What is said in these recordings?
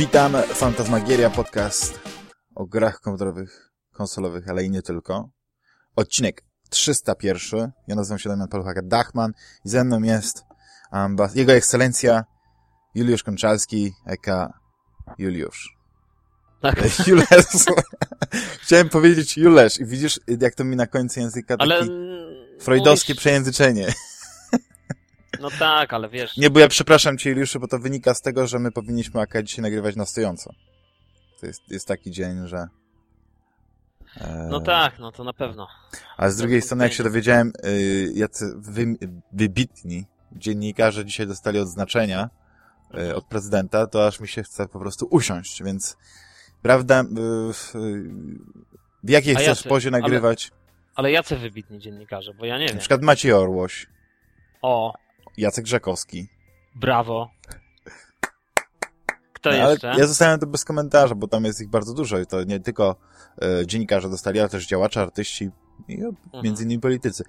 Witam, Fantasmagieria, podcast o grach komputerowych, konsolowych, ale i nie tylko. Odcinek 301. Ja nazywam się Damian Paluchaka-Dachman i ze mną jest ambas- Jego Ekscelencja Juliusz Konczalski, eka Juliusz. Tak. Jules. Chciałem powiedzieć Julesz i widzisz, jak to mi na końcu języka taki Ale... freudowskie mówisz- przejęzyczenie. No tak, ale wiesz... Nie, bo ja przepraszam cię, Juliuszu, bo to wynika z tego, że my powinniśmy akad dzisiaj nagrywać na stojąco. To jest, jest taki dzień, że... e, No tak, no to na pewno. A z drugiej strony, jak się dowiedziałem, y, jacy wy, wybitni dziennikarze dzisiaj dostali odznaczenia y, od prezydenta, to aż mi się chce po prostu usiąść, więc prawda, y, w, jakiej chcesz jacy? pozie Ale- nagrywać? Ale jacy wybitni dziennikarze, bo ja nie Na wiem. przykład Maciej Orłoś, O, Jacek Grzekowski. brawo. Kto No, jeszcze? ja zostawiam to bez komentarza, bo tam jest ich bardzo dużo i to nie tylko e, dziennikarze dostali, ale też działacze, artyści i Mhm. między innymi politycy.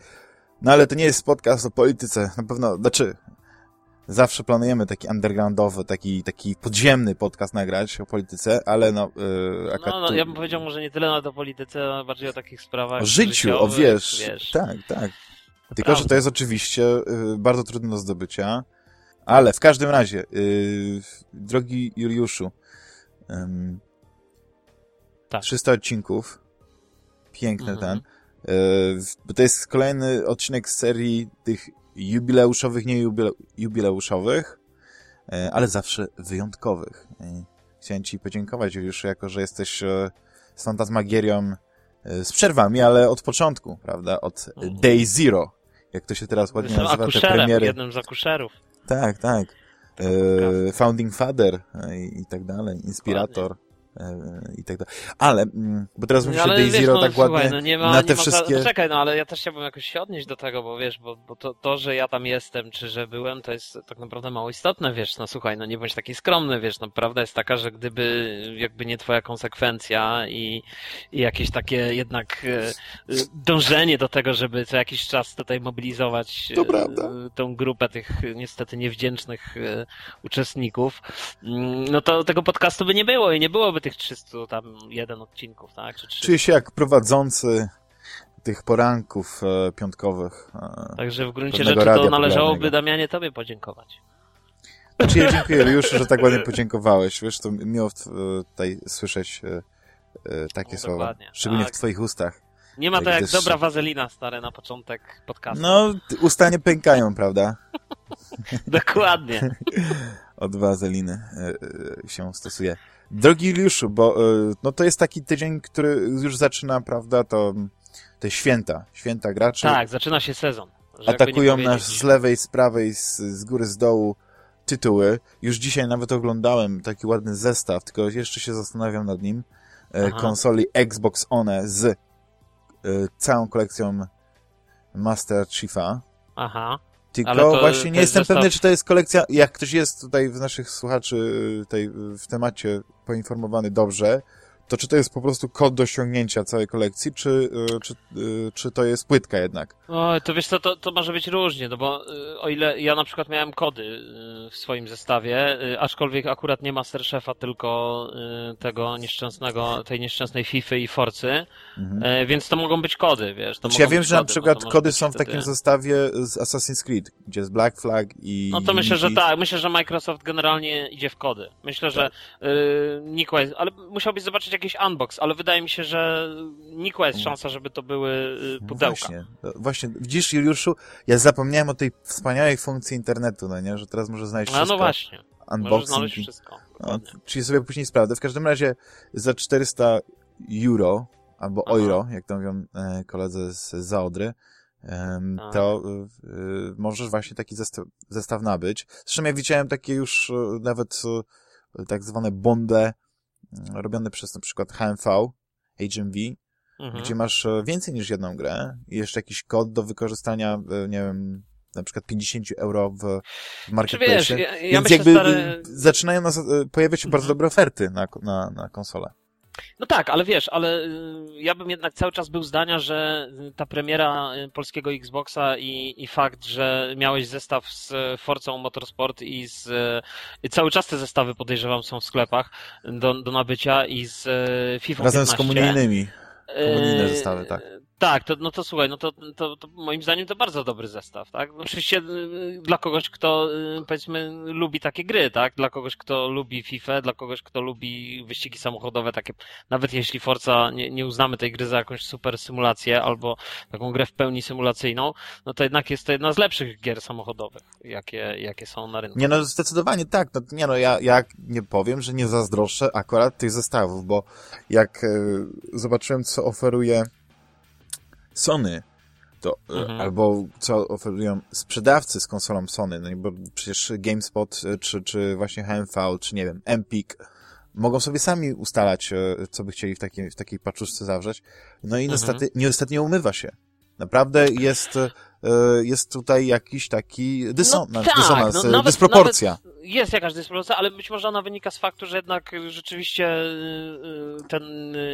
No ale to nie jest podcast o polityce. Na pewno, znaczy, zawsze planujemy taki undergroundowy, taki, taki podziemny podcast nagrać o polityce, ale no, akurat No, no, ja bym powiedział może nie tyle nawet o polityce, ale bardziej o takich sprawach o życiu, o wiesz, wiesz. tak, tak. Tylko, że prawda. to jest oczywiście y, bardzo trudne do zdobycia, ale w każdym razie, y, drogi Juliuszu, Tak. 300 odcinków, piękny Mhm. ten, y, bo to jest kolejny odcinek z serii tych jubileuszowych, nie jubile, jubileuszowych, ale zawsze wyjątkowych. I chciałem ci podziękować, Juliuszu, jako że jesteś y, z Fantasmagierią z przerwami, ale od początku, prawda? Od Mhm. Day Zero, jak to się teraz ładnie Jestem nazywa, te premiery. jednym z akuszerów. Tak, tak. tego E, founding Father e, i, i tak dalej, Inspirator e, i tak dalej. Ale, mm, bo teraz mówisz ale Day Zero no, tak słuchaj, ładnie no nie ma, na nie te ma wszystkie... Za... Poczekaj, no ale ja też chciałbym jakoś się odnieść do tego, bo wiesz, bo, bo to, to, że ja tam jestem, czy że byłem, to jest tak naprawdę mało istotne, wiesz, no słuchaj, no nie bądź taki skromny, wiesz, no prawda jest taka, że gdyby jakby nie twoja konsekwencja i, i jakieś takie jednak e, e, dążenie do tego, żeby co jakiś czas tutaj mobilizować e, tą grupę tych e, niestety niewdzięcznych e, uczestników, mm, no to tego podcastu by nie było i nie byłoby tych 300 tam jeden odcinków, tak? Czy 300. Czuję się jak prowadzący tych poranków e, piątkowych. E, Także w gruncie rzeczy to należałoby. Damianie tobie podziękować. Znaczy ja dziękuję Juliuszu, że tak ładnie podziękowałeś. Wiesz, to miło e, tutaj słyszeć e, e, takie No, słowa. Szczególnie Tak. w twoich ustach. Nie ma Tak, to jak gdyż- dobra wazelina stare na początek podcastu. No, usta nie pękają, prawda? Dokładnie. od wazeliny e, się stosuje. Drogi Juliuszu, bo e, no to jest taki tydzień, który już zaczyna, prawda, to te święta, święta graczy Tak, zaczyna się sezon. atakują nas z lewej, z prawej, z, z góry, z dołu tytuły. Już dzisiaj nawet oglądałem taki ładny zestaw, tylko jeszcze się zastanawiam nad nim, e, Aha. konsoli Xbox One z e, całą kolekcją Master Chiefa. Aha. Tylko to- właśnie to nie jest jestem zestaw- pewny, czy to jest kolekcja, jak ktoś jest tutaj z naszych słuchaczy y, tutaj y, w temacie poinformowany dobrze, to czy to jest po prostu kod do ściągnięcia całej kolekcji, czy, y, czy, y, czy to jest płytka jednak? O, to wiesz co, to, to może być różnie, no bo y, o ile ja na przykład miałem kody y, w swoim zestawie, y, aczkolwiek akurat nie Masterchefa, tylko y, tego nieszczęsnego, tej nieszczęsnej FIFA i Forcy, Mhm. y, więc to mogą być kody, wiesz. To ja wiem, że na no przykład może kody są w wtedy- takim zestawie z Assassin's Creed, gdzie jest Black Flag i... No to myślę, że tak. Myślę, że Microsoft generalnie idzie w kody. Myślę, że Tak. yy, Nikła jest, ale musiałbyś zobaczyć jakiś unbox, ale wydaje mi się, że Nikła jest szansa, żeby to były yy, No pudełka. Właśnie, no właśnie, widzisz Juliuszu, ja zapomniałem o tej wspaniałej funkcji internetu, no nie, że teraz może znaleźć A wszystko. no właśnie, możesz Unboxing znaleźć wszystko. No, czyli sobie później sprawdzę. W każdym razie za 400 euro, albo Aha. euro, jak to mówią e, koledzy z Zaodry, Tak. to y, y, możesz właśnie taki zestaw, zestaw nabyć. Zresztą ja widziałem takie już e, nawet tak zwane bonde e, robione przez na przykład HMV, HMV, Mhm. gdzie masz e, więcej niż jedną grę i jeszcze jakiś kod do wykorzystania, e, nie wiem, na przykład 50 euro w, marketplace. wiesz, ja, ja Więc myślę, jakby stary... zaczynają nas, y, pojawiać się bardzo Mhm. dobre oferty na, na, na konsolę. No tak, ale wiesz, ale y, ja bym jednak cały czas był zdania, że ta premiera y, polskiego Xboxa i, i fakt, że miałeś zestaw z Forcą Motorsport i z i cały czas te zestawy podejrzewam są w sklepach do, do nabycia i z FIFA Razem 15. z komunijnymi. Komunijne zestawy, tak. Tak, to, no to słuchaj, no to, to, to moim zdaniem to bardzo dobry zestaw, tak? Oczywiście y, dla kogoś, kto y, powiedzmy lubi takie gry, tak? Dla kogoś, kto lubi FIFA, dla kogoś, kto lubi wyścigi samochodowe, takie, nawet jeśli Forza nie, nie uznamy tej gry za jakąś super symulację albo taką grę w pełni symulacyjną, no to jednak jest to jedna z lepszych gier samochodowych, jakie, jakie są na rynku. Nie no, zdecydowanie tak. No, nie no, ja, ja nie powiem, że nie zazdroszczę akurat tych zestawów, bo jak e, zobaczyłem, co oferuje Sony, to, e, Mhm. albo co oferują sprzedawcy z konsolą Sony, no bo przecież GameSpot, e, czy, czy właśnie HMV, czy nie wiem, Empik, mogą sobie sami ustalać, e, co by chcieli w takiej, w takiej paczuszce zawrzeć. No i Mhm. niestety, niestety nie umywa się. Naprawdę jest, jest tutaj jakiś taki no tak, dysonans no e, nawet- dysproporcja. Nawet jest jakaś dysproporcja, ale być może ona wynika z faktu, że jednak rzeczywiście y, ten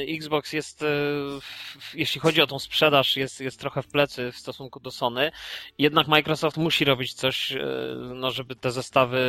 Xbox jest, w- jeśli chodzi o tą sprzedaż, jest, jest trochę w plecy w stosunku do Sony. Jednak Microsoft musi robić coś, no, żeby te zestawy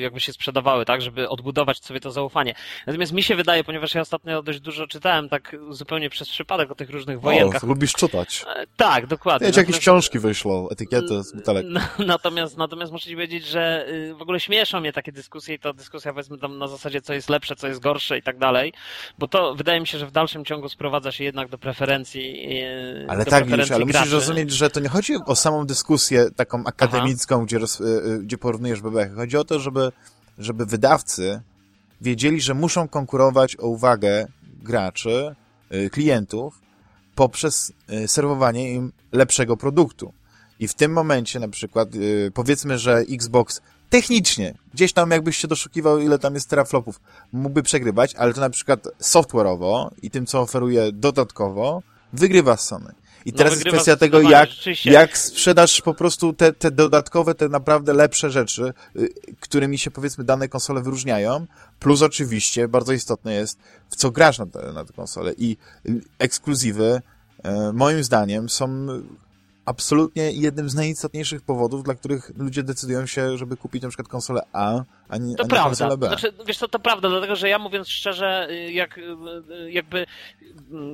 jakby się sprzedawały, tak, żeby odbudować sobie to zaufanie. Natomiast mi się wydaje, ponieważ ja ostatnio dość dużo czytałem, tak zupełnie przez przypadek o tych różnych wojenkach. O, lubisz czytać. E, Tak, dokładnie. Wiecie, jakieś książki wyszło, etykiety z butelek. natomiast, natomiast muszę ci powiedzieć, że y, w ogóle śmieszą mnie takie dyskusje i to dyskusja powiedzmy tam na zasadzie co jest lepsze, co jest gorsze i tak dalej, bo to wydaje mi się, że w dalszym ciągu sprowadza się jednak do preferencji y, Ale do tak, preferencji ale musisz graczy. rozumieć, że to nie chodzi o samą dyskusję taką akademicką, gdzie, roz, y, gdzie porównujesz bebechy. Chodzi o to, żeby, żeby wydawcy wiedzieli, że muszą konkurować o uwagę graczy, klientów, poprzez serwowanie im lepszego produktu. I w tym momencie na przykład, y, powiedzmy, że Xbox technicznie, gdzieś tam jakbyś się doszukiwał, ile tam jest teraflopów, mógłby przegrywać, ale to na przykład software'owo i tym, co oferuje dodatkowo, wygrywa Sony. I No, teraz jest wygrywa kwestia tego, jak, jak sprzedasz po prostu te, te dodatkowe, te naprawdę lepsze rzeczy, y, którymi się powiedzmy dane konsole wyróżniają, plus oczywiście bardzo istotne jest, w co grasz na te, na te konsole. I y, ekskluzywy, e, moim zdaniem, są absolutnie jednym z najistotniejszych powodów, dla których ludzie decydują się, żeby kupić na przykład konsolę A, a nie, To a nie prawda. konsolę B. Znaczy, wiesz co, to prawda, dlatego że ja mówiąc szczerze, jak jakby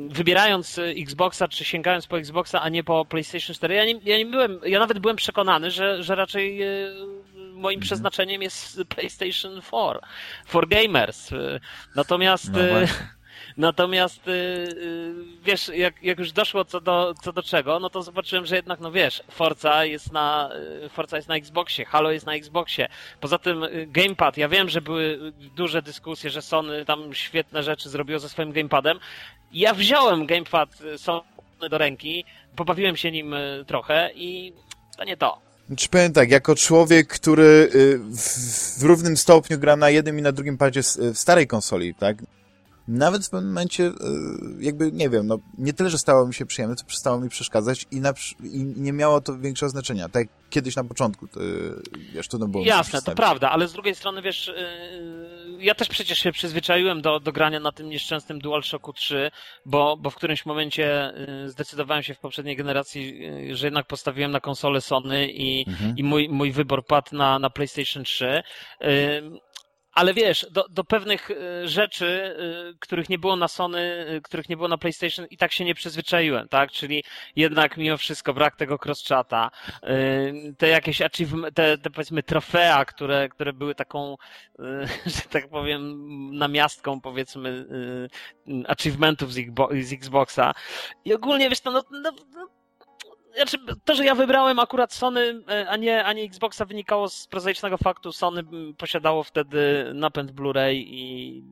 wybierając Xboxa, czy sięgając po Xboxa, a nie po PlayStation 4, ja nie, ja nie byłem, ja nawet byłem przekonany, że, że raczej y, moim Mhm. przeznaczeniem jest PlayStation 4, for gamers. Y, Natomiast No właśnie. Natomiast y, y, wiesz, jak, jak już doszło co do, co do czego, no to zobaczyłem, że jednak, no wiesz, Forza jest na y, Forza jest na Xboxie, Halo jest na Xboxie. Poza tym Gamepad, ja wiem, że były duże dyskusje, że Sony tam świetne rzeczy zrobiło ze swoim Gamepadem. Ja wziąłem Gamepad Sony do ręki, pobawiłem się nim trochę i to nie to. Czy powiem tak, jako człowiek, który w, w równym stopniu gra na jednym i na drugim padzie w starej konsoli, tak? Nawet w pewnym momencie, y, jakby, nie wiem, no, nie tyle, że stało mi się przyjemne, to przestało mi przeszkadzać i, na, i nie miało to większego znaczenia. Tak jak kiedyś na początku, to, y, wiesz, trudno było Jasne, to prawda, ale z drugiej strony, wiesz, yy, ja też przecież się przyzwyczaiłem do, do grania na tym nieszczęsnym DualShocku 3, bo, bo w którymś momencie zdecydowałem się w poprzedniej generacji, że jednak postawiłem na konsolę Sony i, Mhm. i mój, mój wybór padł na, na PlayStation 3. Ale wiesz, do, do pewnych y, rzeczy, y, których nie było na Sony, y, których nie było na PlayStation i tak się nie przyzwyczaiłem, tak? Czyli jednak mimo wszystko brak tego cross-chata, te jakieś achievement, te, te powiedzmy trofea, które, które były taką, że tak powiem, namiastką powiedzmy achievementów z, Xbo- z Xboxa. I ogólnie wiesz, to no, no, no znaczy, to, że ja wybrałem akurat Sony, e, a nie, a nie Xboxa, wynikało z prozaicznego faktu. Sony mm, posiadało wtedy napęd Blu-ray i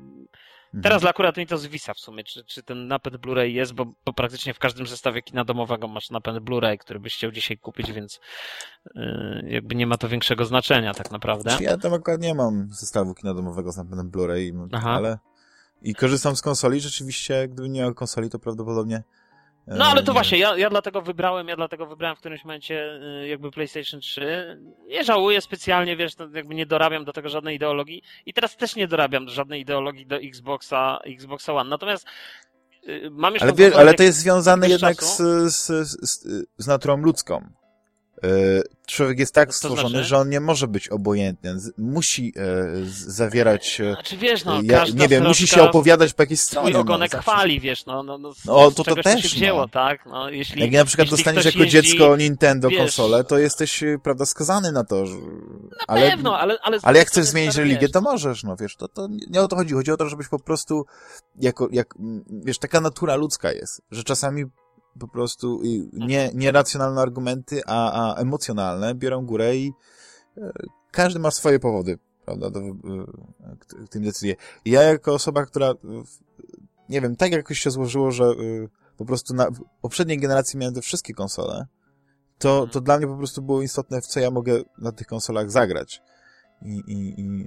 Mhm. teraz akurat mi to zwisa w sumie, czy, czy ten napęd Blu-ray jest, bo, bo praktycznie w każdym zestawie kina domowego masz napęd Blu-ray, który byś chciał dzisiaj kupić, więc e, jakby nie ma to większego znaczenia tak naprawdę. Znaczy, Ja tam akurat nie mam zestawu kina domowego z napędem Blu-ray, ale i korzystam z konsoli. Rzeczywiście, gdyby nie miał konsoli, to prawdopodobnie No ale to właśnie, ja, ja dlatego wybrałem, ja dlatego wybrałem w którymś momencie y, jakby PlayStation 3. Nie żałuję specjalnie, wiesz, jakby nie dorabiam do tego żadnej ideologii i teraz też nie dorabiam do żadnej ideologii do Xboxa, Xboxa One. Natomiast y, mam już ale, ale to jest związane jednak z, z, z, z naturą ludzką. E, człowiek jest tak stworzony, znaczy? że on nie może być obojętny. Musi e, zawierać. E, znaczy wiesz, no, ja, nie wiem, musi się opowiadać po jakiejś stronie. Twój ogonek no, chwali, wiesz, no, no, no, no to, to też. To się wzięło, no. tak? No, jeśli, Jak na przykład dostaniesz jako jeździ, dziecko Nintendo wiesz, konsolę, to jesteś, prawda, skazany na to. Że... Na ale, pewno, ale, ale, ale jak chcesz zmienić religię, to możesz, no wiesz, to, to nie o to chodzi. Chodzi o to, żebyś po prostu, jako, jak, wiesz, taka natura ludzka jest, że czasami po prostu nie, nie racjonalne argumenty, a, a emocjonalne biorą górę i e, każdy ma swoje powody, prawda, do, w tym decyduje. ja jako osoba, która, nie wiem, tak jakoś się złożyło, że e, po prostu na poprzedniej generacji miałem te wszystkie konsole, to, to dla mnie po prostu było istotne, w co ja mogę na tych konsolach zagrać. I, i, i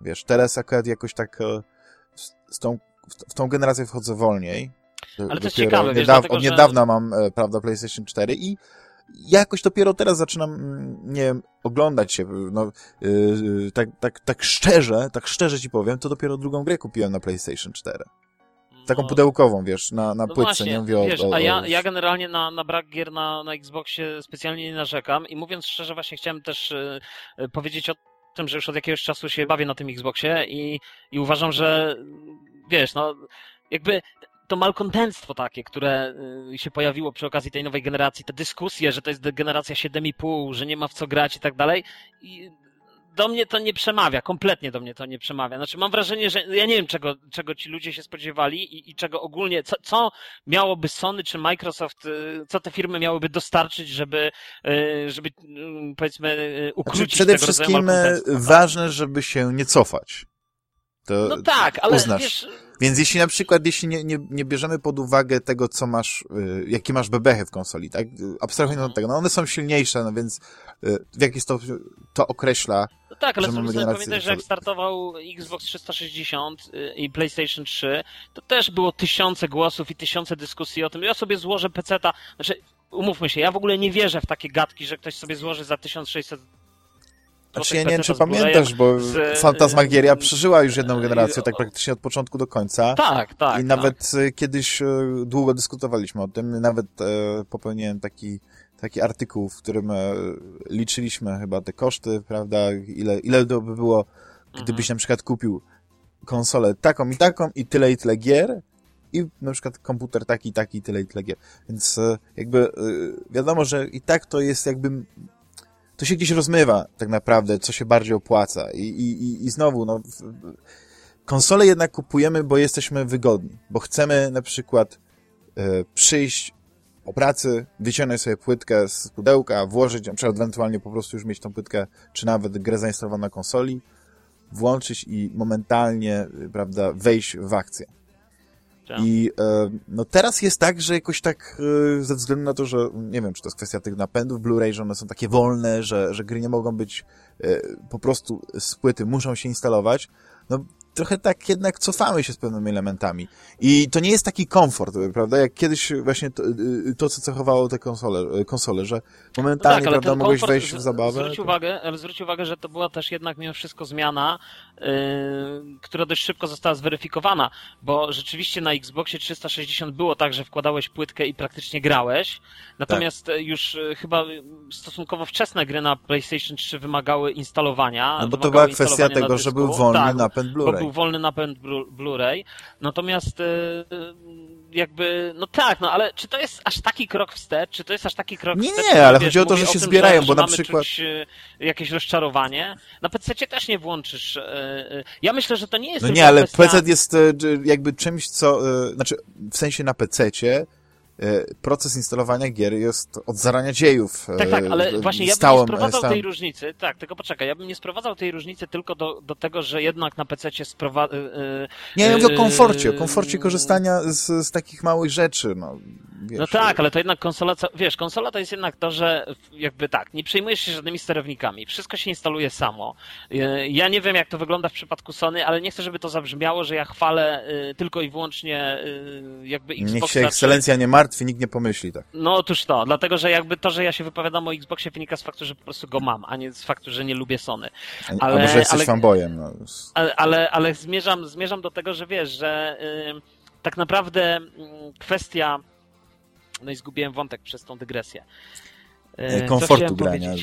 wiesz, teraz akurat jakoś tak e, z tą, w tą generację wchodzę wolniej, ale to jest ciekawe, wiesz, dlatego, od niedawna że... mam, e, prawda, PlayStation 4 i jakoś dopiero teraz zaczynam, mm, nie wiem, oglądać się, no, yy, tak, tak, tak szczerze, tak szczerze ci powiem, to dopiero drugą grę kupiłem na PlayStation 4. Taką no, pudełkową, wiesz, na, na no płytce, właśnie, nie mówię o, wiesz, o, o... A ja, ja generalnie na, na brak gier na, na Xboxie specjalnie nie narzekam i mówiąc szczerze, właśnie chciałem też yy, powiedzieć o tym, że już od jakiegoś czasu się bawię na tym Xboxie i, i uważam, że wiesz, no jakby to malkontentstwo takie, które y, się pojawiło przy okazji tej nowej generacji, te dyskusje, że to jest generacja 7,5, że nie ma w co grać i tak dalej. I do mnie to nie przemawia, kompletnie do mnie to nie przemawia. Znaczy mam wrażenie, że ja nie wiem, czego, czego ci ludzie się spodziewali i, i czego ogólnie, co, co miałoby Sony czy Microsoft, y, co te firmy miałyby dostarczyć, żeby, y, żeby powiedzmy ukrócić znaczy, Przede wszystkim tak? ważne, żeby się nie cofać. To no tak, ale uznasz. wiesz... Więc jeśli na przykład, jeśli nie, nie, nie bierzemy pod uwagę tego, co masz, y, jakie masz bebechy w konsoli, tak? Abstrahując od tego, no one są silniejsze, no więc y, w jaki sposób to określa, no tak, ale sobie pamiętaj, że jak startował Xbox 360 y, i PlayStation 3, to też było tysiące głosów i tysiące dyskusji o tym. Ja sobie złożę peceta, znaczy umówmy się, ja w ogóle nie wierzę w takie gadki, że ktoś sobie złoży za 1600 znaczy, ja nie wiem, czy pamiętasz, bo z... Fantasmagieria przeżyła już jedną generację, tak praktycznie od początku do końca. Tak, tak. I nawet tak. kiedyś e, długo dyskutowaliśmy o tym. Nawet e, popełniłem taki, taki artykuł, w którym e, liczyliśmy chyba te koszty, prawda, ile, ile to by było, gdybyś mhm. na przykład kupił konsolę taką i taką i tyle i tyle gier, i na przykład komputer taki, taki, tyle i tyle gier. Więc jakby wiadomo, że i tak to jest jakby to się gdzieś rozmywa tak naprawdę, co się bardziej opłaca. I, i, i znowu, no, konsole jednak kupujemy, bo jesteśmy wygodni, bo chcemy na przykład e, przyjść o pracy, wyciągnąć sobie płytkę z pudełka, włożyć, na przykład ewentualnie po prostu już mieć tą płytkę, czy nawet grę zainstalowaną na konsoli, włączyć i momentalnie, prawda, wejść w akcję. Tak. I e, no teraz jest tak, że jakoś tak e, ze względu na to, że nie wiem, czy to jest kwestia tych napędów Blu-ray, że one są takie wolne, że, że gry nie mogą być e, po prostu z płyty, muszą się instalować, no trochę tak jednak cofamy się z pewnymi elementami. I to nie jest taki komfort, prawda? Jak kiedyś właśnie to, y, to co cechowało te konsole, konsole że momentalnie, no tak, prawda, mogłeś wejść w zabawę. Zwróć uwagę, ale zwróć uwagę, że to była też jednak mimo wszystko zmiana, yy, która dość szybko została zweryfikowana, bo rzeczywiście na Xboxie 360 było tak, że wkładałeś płytkę i praktycznie grałeś, natomiast tak. już y, chyba stosunkowo wczesne gry na PlayStation 3 wymagały instalowania. No bo to była kwestia tego, że był wolny tak, napęd Blu-ray był wolny napęd Blu-ray. Natomiast e, jakby, no tak, no ale czy to jest aż taki krok wstecz? Czy to jest aż taki krok nie, wstecz? Nie, ale chodzi o to, że się tym, zbierają, że, bo na przykład... Czuć e, jakieś rozczarowanie. Na PC też nie włączysz. E, ja myślę, że to nie jest No nie, ale kwestia... PC jest jakby czymś, co, znaczy w sensie na E, proces instalowania gier jest od zarania dziejów. Tak, tak, ale e, właśnie ja bym nie sprowadzał stałym... tej różnicy, tak, tylko poczekaj, ja bym nie sprowadzał tej różnicy tylko do, do tego, że jednak na PC sprowadza... Yy, nie, ja mówię o komforcie, o komforcie korzystania z, z takich małych rzeczy, no. wiesz... No tak, ale to jednak konsola, wiesz, konsola to jest jednak to, że jakby tak, nie przejmujesz się żadnymi sterownikami, wszystko się instaluje samo. Ja nie wiem, jak to wygląda w przypadku Sony, ale nie chcę, żeby to zabrzmiało, że ja chwalę tylko i wyłącznie jakby Xboxa. Niech się ekscelencja nie martwi, nikt nie pomyśli tak. No otóż to, dlatego, że jakby to, że ja się wypowiadam o Xboxie wynika z faktu, że po prostu go mam, a nie z faktu, że nie lubię Sony. Ale, a może jesteś ale, fanboyem. No. Ale, ale, ale zmierzam, zmierzam do tego, że wiesz, że tak naprawdę mm, kwestia no i zgubiłem wątek przez tą dygresję. E, komfortu grania.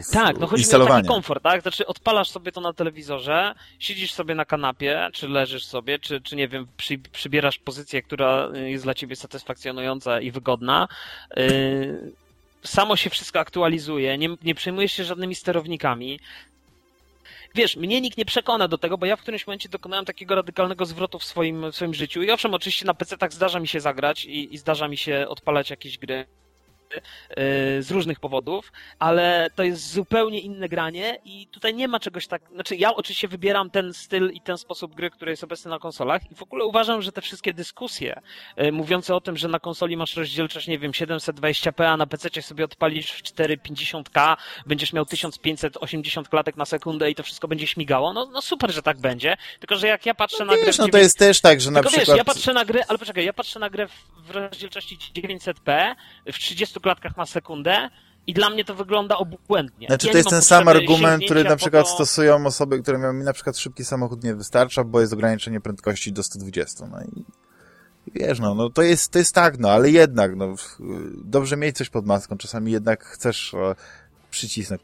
Z, tak, no chodzi mi o taki komfort, tak? Znaczy odpalasz sobie to na telewizorze, siedzisz sobie na kanapie, czy leżysz sobie, czy, czy nie wiem, przy, przybierasz pozycję, która jest dla ciebie satysfakcjonująca i wygodna. Yy, samo się wszystko aktualizuje, nie, nie przejmujesz się żadnymi sterownikami wiesz, mnie nikt nie przekona do tego, bo ja w którymś momencie dokonałem takiego radykalnego zwrotu w swoim, w swoim życiu i owszem, oczywiście na PC tak zdarza mi się zagrać i, i zdarza mi się odpalać jakieś gry, z różnych powodów, ale to jest zupełnie inne granie i tutaj nie ma czegoś tak. Znaczy, ja oczywiście wybieram ten styl i ten sposób gry, który jest obecny na konsolach i w ogóle uważam, że te wszystkie dyskusje y, mówiące o tym, że na konsoli masz rozdzielczość, nie wiem, 720p, a na PC sobie odpalisz w 450k, będziesz miał 1580 klatek na sekundę i to wszystko będzie śmigało, no, no super, że tak będzie. Tylko, że jak ja patrzę no na wiesz, grę. No to jest też tak, że na Tylko przykład. Wiesz, ja patrzę na grę, ale poczekaj, ja patrzę na grę w rozdzielczości 900p w 30 klatkach na sekundę i dla mnie to wygląda obłędnie. Znaczy ja to jest ten sam argument, który na przykład to... stosują osoby, które mają mi na przykład szybki samochód nie wystarcza, bo jest ograniczenie prędkości do 120. No i wiesz, no, no to jest, to jest tak, no, ale jednak, no, dobrze mieć coś pod maską, czasami jednak chcesz o, przycisnąć.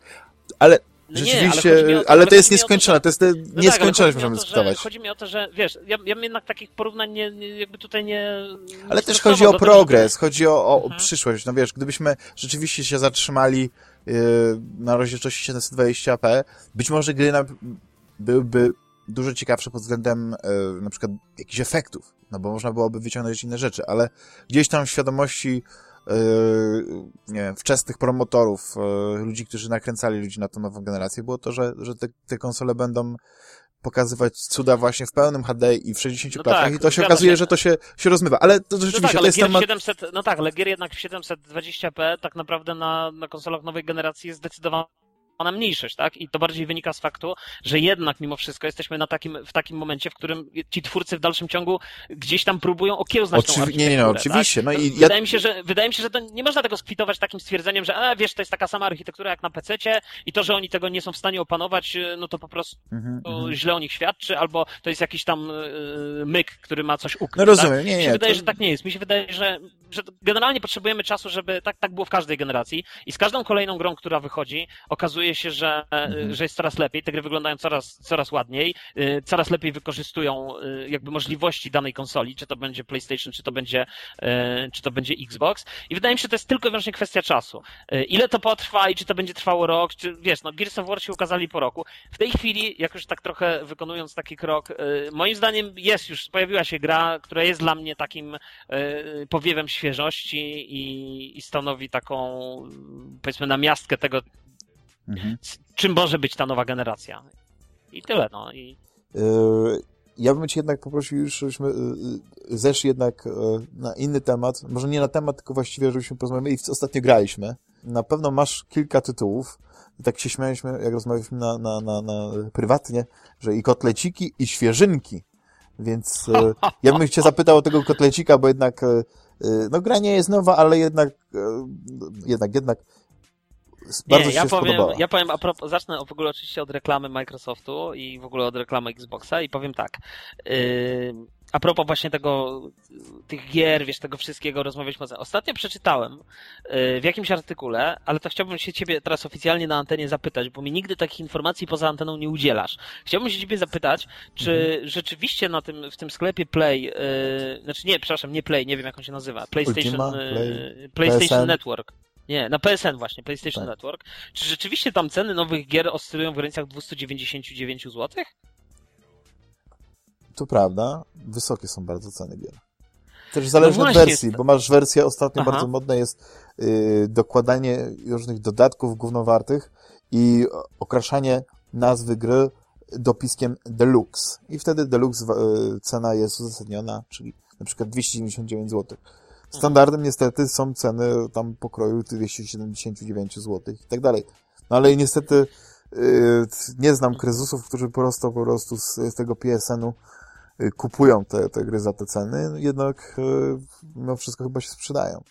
Ale no Rzeczywiście, nie, ale, to, ale to jest nieskończone, to, to jest no nieskończoność, tak, możemy dyskutować. Chodzi mi o to, że wiesz, ja, ja jednak takich porównań nie, nie jakby tutaj nie... Ale też chodzi o progres, tego, chodzi o, o, mhm. przyszłość. No wiesz, gdybyśmy rzeczywiście się zatrzymali yy, na rozdzielczości 720p, być może gry na, byłyby dużo ciekawsze pod względem yy, na przykład jakichś efektów, no bo można byłoby wyciągnąć inne rzeczy, ale gdzieś tam w świadomości nie wiem, wczesnych promotorów, yy, ludzi, którzy nakręcali ludzi na tą nową generację, było to, że, że te, te konsole będą pokazywać cuda właśnie w pełnym HD i w 60 no klatkach tak, i to się okazuje, się. że to się, się rozmywa. Ale to rzeczywiście no tak, to jest temat... 700, no tak, ale gier jednak w 720p tak naprawdę na, na konsolach nowej generacji jest zdecydowanie ona mniejszość, tak? I to bardziej wynika z faktu, że jednak mimo wszystko jesteśmy na takim, w takim momencie, w którym ci twórcy w dalszym ciągu gdzieś tam próbują okiełznać Oczywi- tą Nie, nie, no, oczywiście. Tak? No i wydaje, ja... mi się, że, wydaje mi się, że to nie można tego skwitować takim stwierdzeniem, że a, wiesz, to jest taka sama architektura jak na PC-cie i to, że oni tego nie są w stanie opanować, no to po prostu mm -hmm. źle o nich świadczy, albo to jest jakiś tam y, myk, który ma coś ukryć. No rozumiem, tak? nie, nie. Mi się wydaje, to... że tak nie jest. Mi się wydaje, że, że generalnie potrzebujemy czasu, żeby tak, tak było w każdej generacji i z każdą kolejną grą, która wychodzi, okazuje się, że mhm. że jest coraz lepiej, te gry wyglądają coraz, coraz ładniej, y, coraz lepiej wykorzystują y, jakby możliwości danej konsoli, czy to będzie PlayStation, czy to będzie, y, czy to będzie Xbox. I wydaje mi się, że to jest tylko i wyłącznie kwestia czasu. Ile to potrwa i czy to będzie trwało rok, czy wiesz, no Gears of War się ukazali po roku. W tej chwili, jak już tak trochę wykonując taki krok, moim zdaniem jest już, pojawiła się gra, która jest dla mnie takim powiewem świeżości i, i stanowi taką, powiedzmy, namiastkę tego, mhm. czym może być ta nowa generacja. I tyle, no. I... Yy, ja bym cię jednak poprosił już, żebyśmy yy, zeszli jednak yy, na inny temat. Może nie na temat, tylko właściwie, żebyśmy porozmawiali. Ostatnio graliśmy. Na pewno masz kilka tytułów. I tak się śmialiśmy, jak rozmawialiśmy na, na, na, na prywatnie, że i kotleciki, i świeżynki. Więc ja bym cię zapytał o tego kotlecika, bo jednak no gra nie jest nowa, ale jednak jednak, jednak bardzo nie, ja się powiem, ja powiem, a propos, zacznę w ogóle oczywiście od reklamy Microsoftu i w ogóle od reklamy Xboxa i powiem tak. Yy, a propos właśnie tego, tych gier, wiesz, tego wszystkiego rozmawialiśmy. Ostatnio przeczytałem yy, w jakimś artykule, ale to chciałbym się ciebie teraz oficjalnie na antenie zapytać, bo mi nigdy takich informacji poza anteną nie udzielasz. Chciałbym się ciebie zapytać, czy mhm. rzeczywiście na tym, w tym sklepie Play, yy, znaczy nie, przepraszam, nie Play, nie wiem jak on się nazywa, PlayStation, Ultima, Play, PlayStation PSN. Network. Nie, na PSN właśnie, PlayStation tak. Network. Czy rzeczywiście tam ceny nowych gier oscylują w granicach 299 zł? To prawda. Wysokie są bardzo ceny gier. Też zależy no od wersji, jest... bo masz wersję ostatnio Aha. bardzo modna jest yy, dokładanie różnych dodatków głównowartych i okraszanie nazwy gry dopiskiem Deluxe. I wtedy Deluxe yy, cena jest uzasadniona, czyli na przykład 299 zł. Standardem niestety są ceny tam pokroju 279 zł i tak dalej. No ale niestety yy, nie znam kryzysów, którzy prosto po prostu z, z tego PSN-u yy, kupują te, te gry za te ceny, jednak mimo wszystko chyba się sprzedają.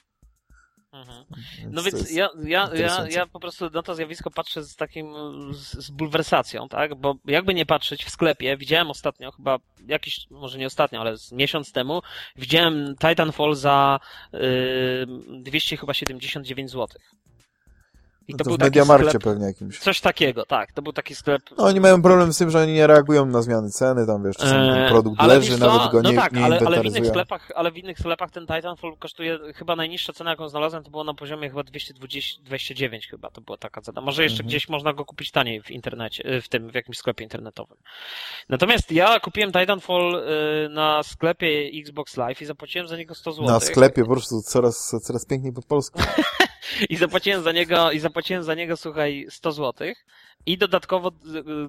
Mhm. No więc ja, ja, ja, ja po prostu na to zjawisko patrzę z takim, z, z bulwersacją, tak? Bo jakby nie patrzeć w sklepie, widziałem ostatnio, chyba jakiś, może nie ostatnio, ale miesiąc temu, widziałem Titanfall za yy, 279 zł. I to, no to był w Mediamarkcie sklep, pewnie jakimś. Coś takiego, tak. To był taki sklep. No oni mają problem z tym, że oni nie reagują na zmiany ceny, tam wiesz, czasami eee, produkt leży, nawet go no nie, tak, nie ale, ale w innych sklepach, ale w innych sklepach ten Titanfall kosztuje chyba najniższa cena, jaką znalazłem, to było na poziomie chyba 229 chyba, to była taka cena. Może jeszcze mhm. gdzieś można go kupić taniej w internecie, w tym, w jakimś sklepie internetowym. Natomiast ja kupiłem Titanfall y, na sklepie Xbox Live i zapłaciłem za niego 100 zł. Na sklepie po prostu coraz, coraz piękniej po polsku. I zapłaciłem za niego, i zapłaciłem za niego, słuchaj, 100 zł. I dodatkowo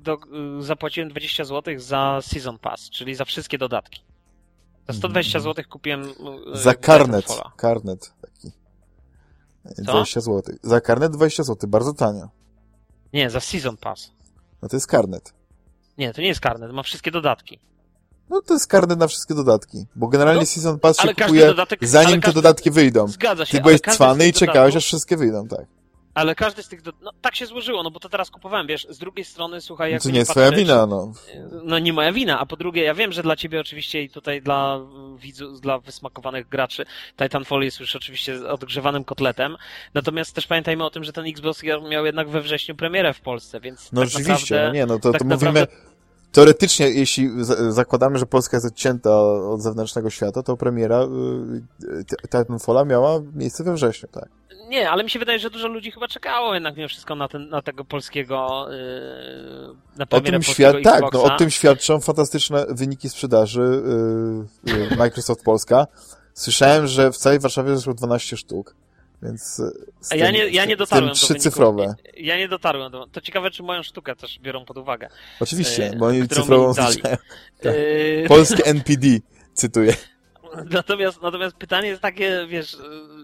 do, zapłaciłem 20 zł za Season Pass, czyli za wszystkie dodatki. Za 120 zł kupiłem. E, za karnet. Karnet taki. Co? 20 zł. Za karnet 20 zł, bardzo tanio. Nie, za Season Pass. No to jest karnet. Nie, to nie jest karnet, ma wszystkie dodatki. No to jest karnet na wszystkie dodatki, bo generalnie no, Season Pass się kupuje dodatek, zanim każdy, te dodatki wyjdą. Zgadza się. Ty byłeś cwany i czekałeś, aż wszystkie wyjdą, tak. Ale każdy z tych, do... no tak się złożyło, no bo to teraz kupowałem, wiesz, z drugiej strony, słuchaj, jak... To nie jest twoja wina, no. No nie moja wina, a po drugie, ja wiem, że dla ciebie oczywiście i tutaj dla widzów, dla wysmakowanych graczy Titanfall jest już oczywiście odgrzewanym kotletem, natomiast też pamiętajmy o tym, że ten Xbox miał jednak we wrześniu premierę w Polsce, więc No tak oczywiście, naprawdę, no nie, no to, tak to mówimy... Naprawdę teoretycznie, jeśli zakładamy, że Polska jest odcięta od zewnętrznego świata, to premiera y, Titanfalla miała miejsce we wrześniu, tak? Nie, ale mi się wydaje, że dużo ludzi chyba czekało jednak mimo wszystko na, ten, na tego polskiego yy, na o tym świad Tak, no, o tym świadczą fantastyczne wyniki sprzedaży Microsoft Polska. Słyszałem, że w całej Warszawie zeszło 12 sztuk. Więc tym, ja nie, ja nie dotarłem do trzycyfrowe. Ja nie dotarłem do. To ciekawe, czy moją sztukę też biorą pod uwagę. Oczywiście, bo oni cyfrową znają. Tak. Polskie NPD, cytuję. Natomiast, natomiast pytanie jest takie, wiesz,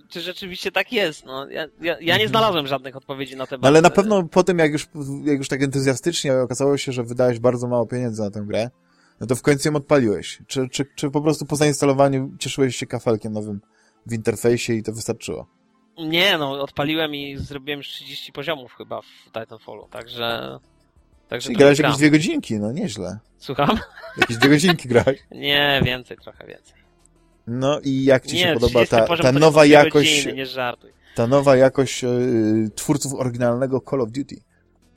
czy rzeczywiście tak jest? No, ja, ja, ja nie mhm. znalazłem żadnych odpowiedzi na temat. No, ale na pewno po tym, jak już, jak już tak entuzjastycznie okazało się, że wydałeś bardzo mało pieniędzy na tę grę, no to w końcu ją odpaliłeś. Czy, czy, czy po prostu po zainstalowaniu cieszyłeś się kafelkiem nowym w interfejsie i to wystarczyło? Nie, no, odpaliłem i zrobiłem już 30 poziomów chyba w Titanfallu, także... także Czyli grałeś jakieś dwie godzinki, no nieźle. Słucham? Jakieś dwie godzinki grałeś? Nie, więcej, trochę więcej. No i jak ci nie, się podoba ta, ta nowa jakość... Godziny, nie żartuj. Ta nowa jakość yy, twórców oryginalnego Call of Duty.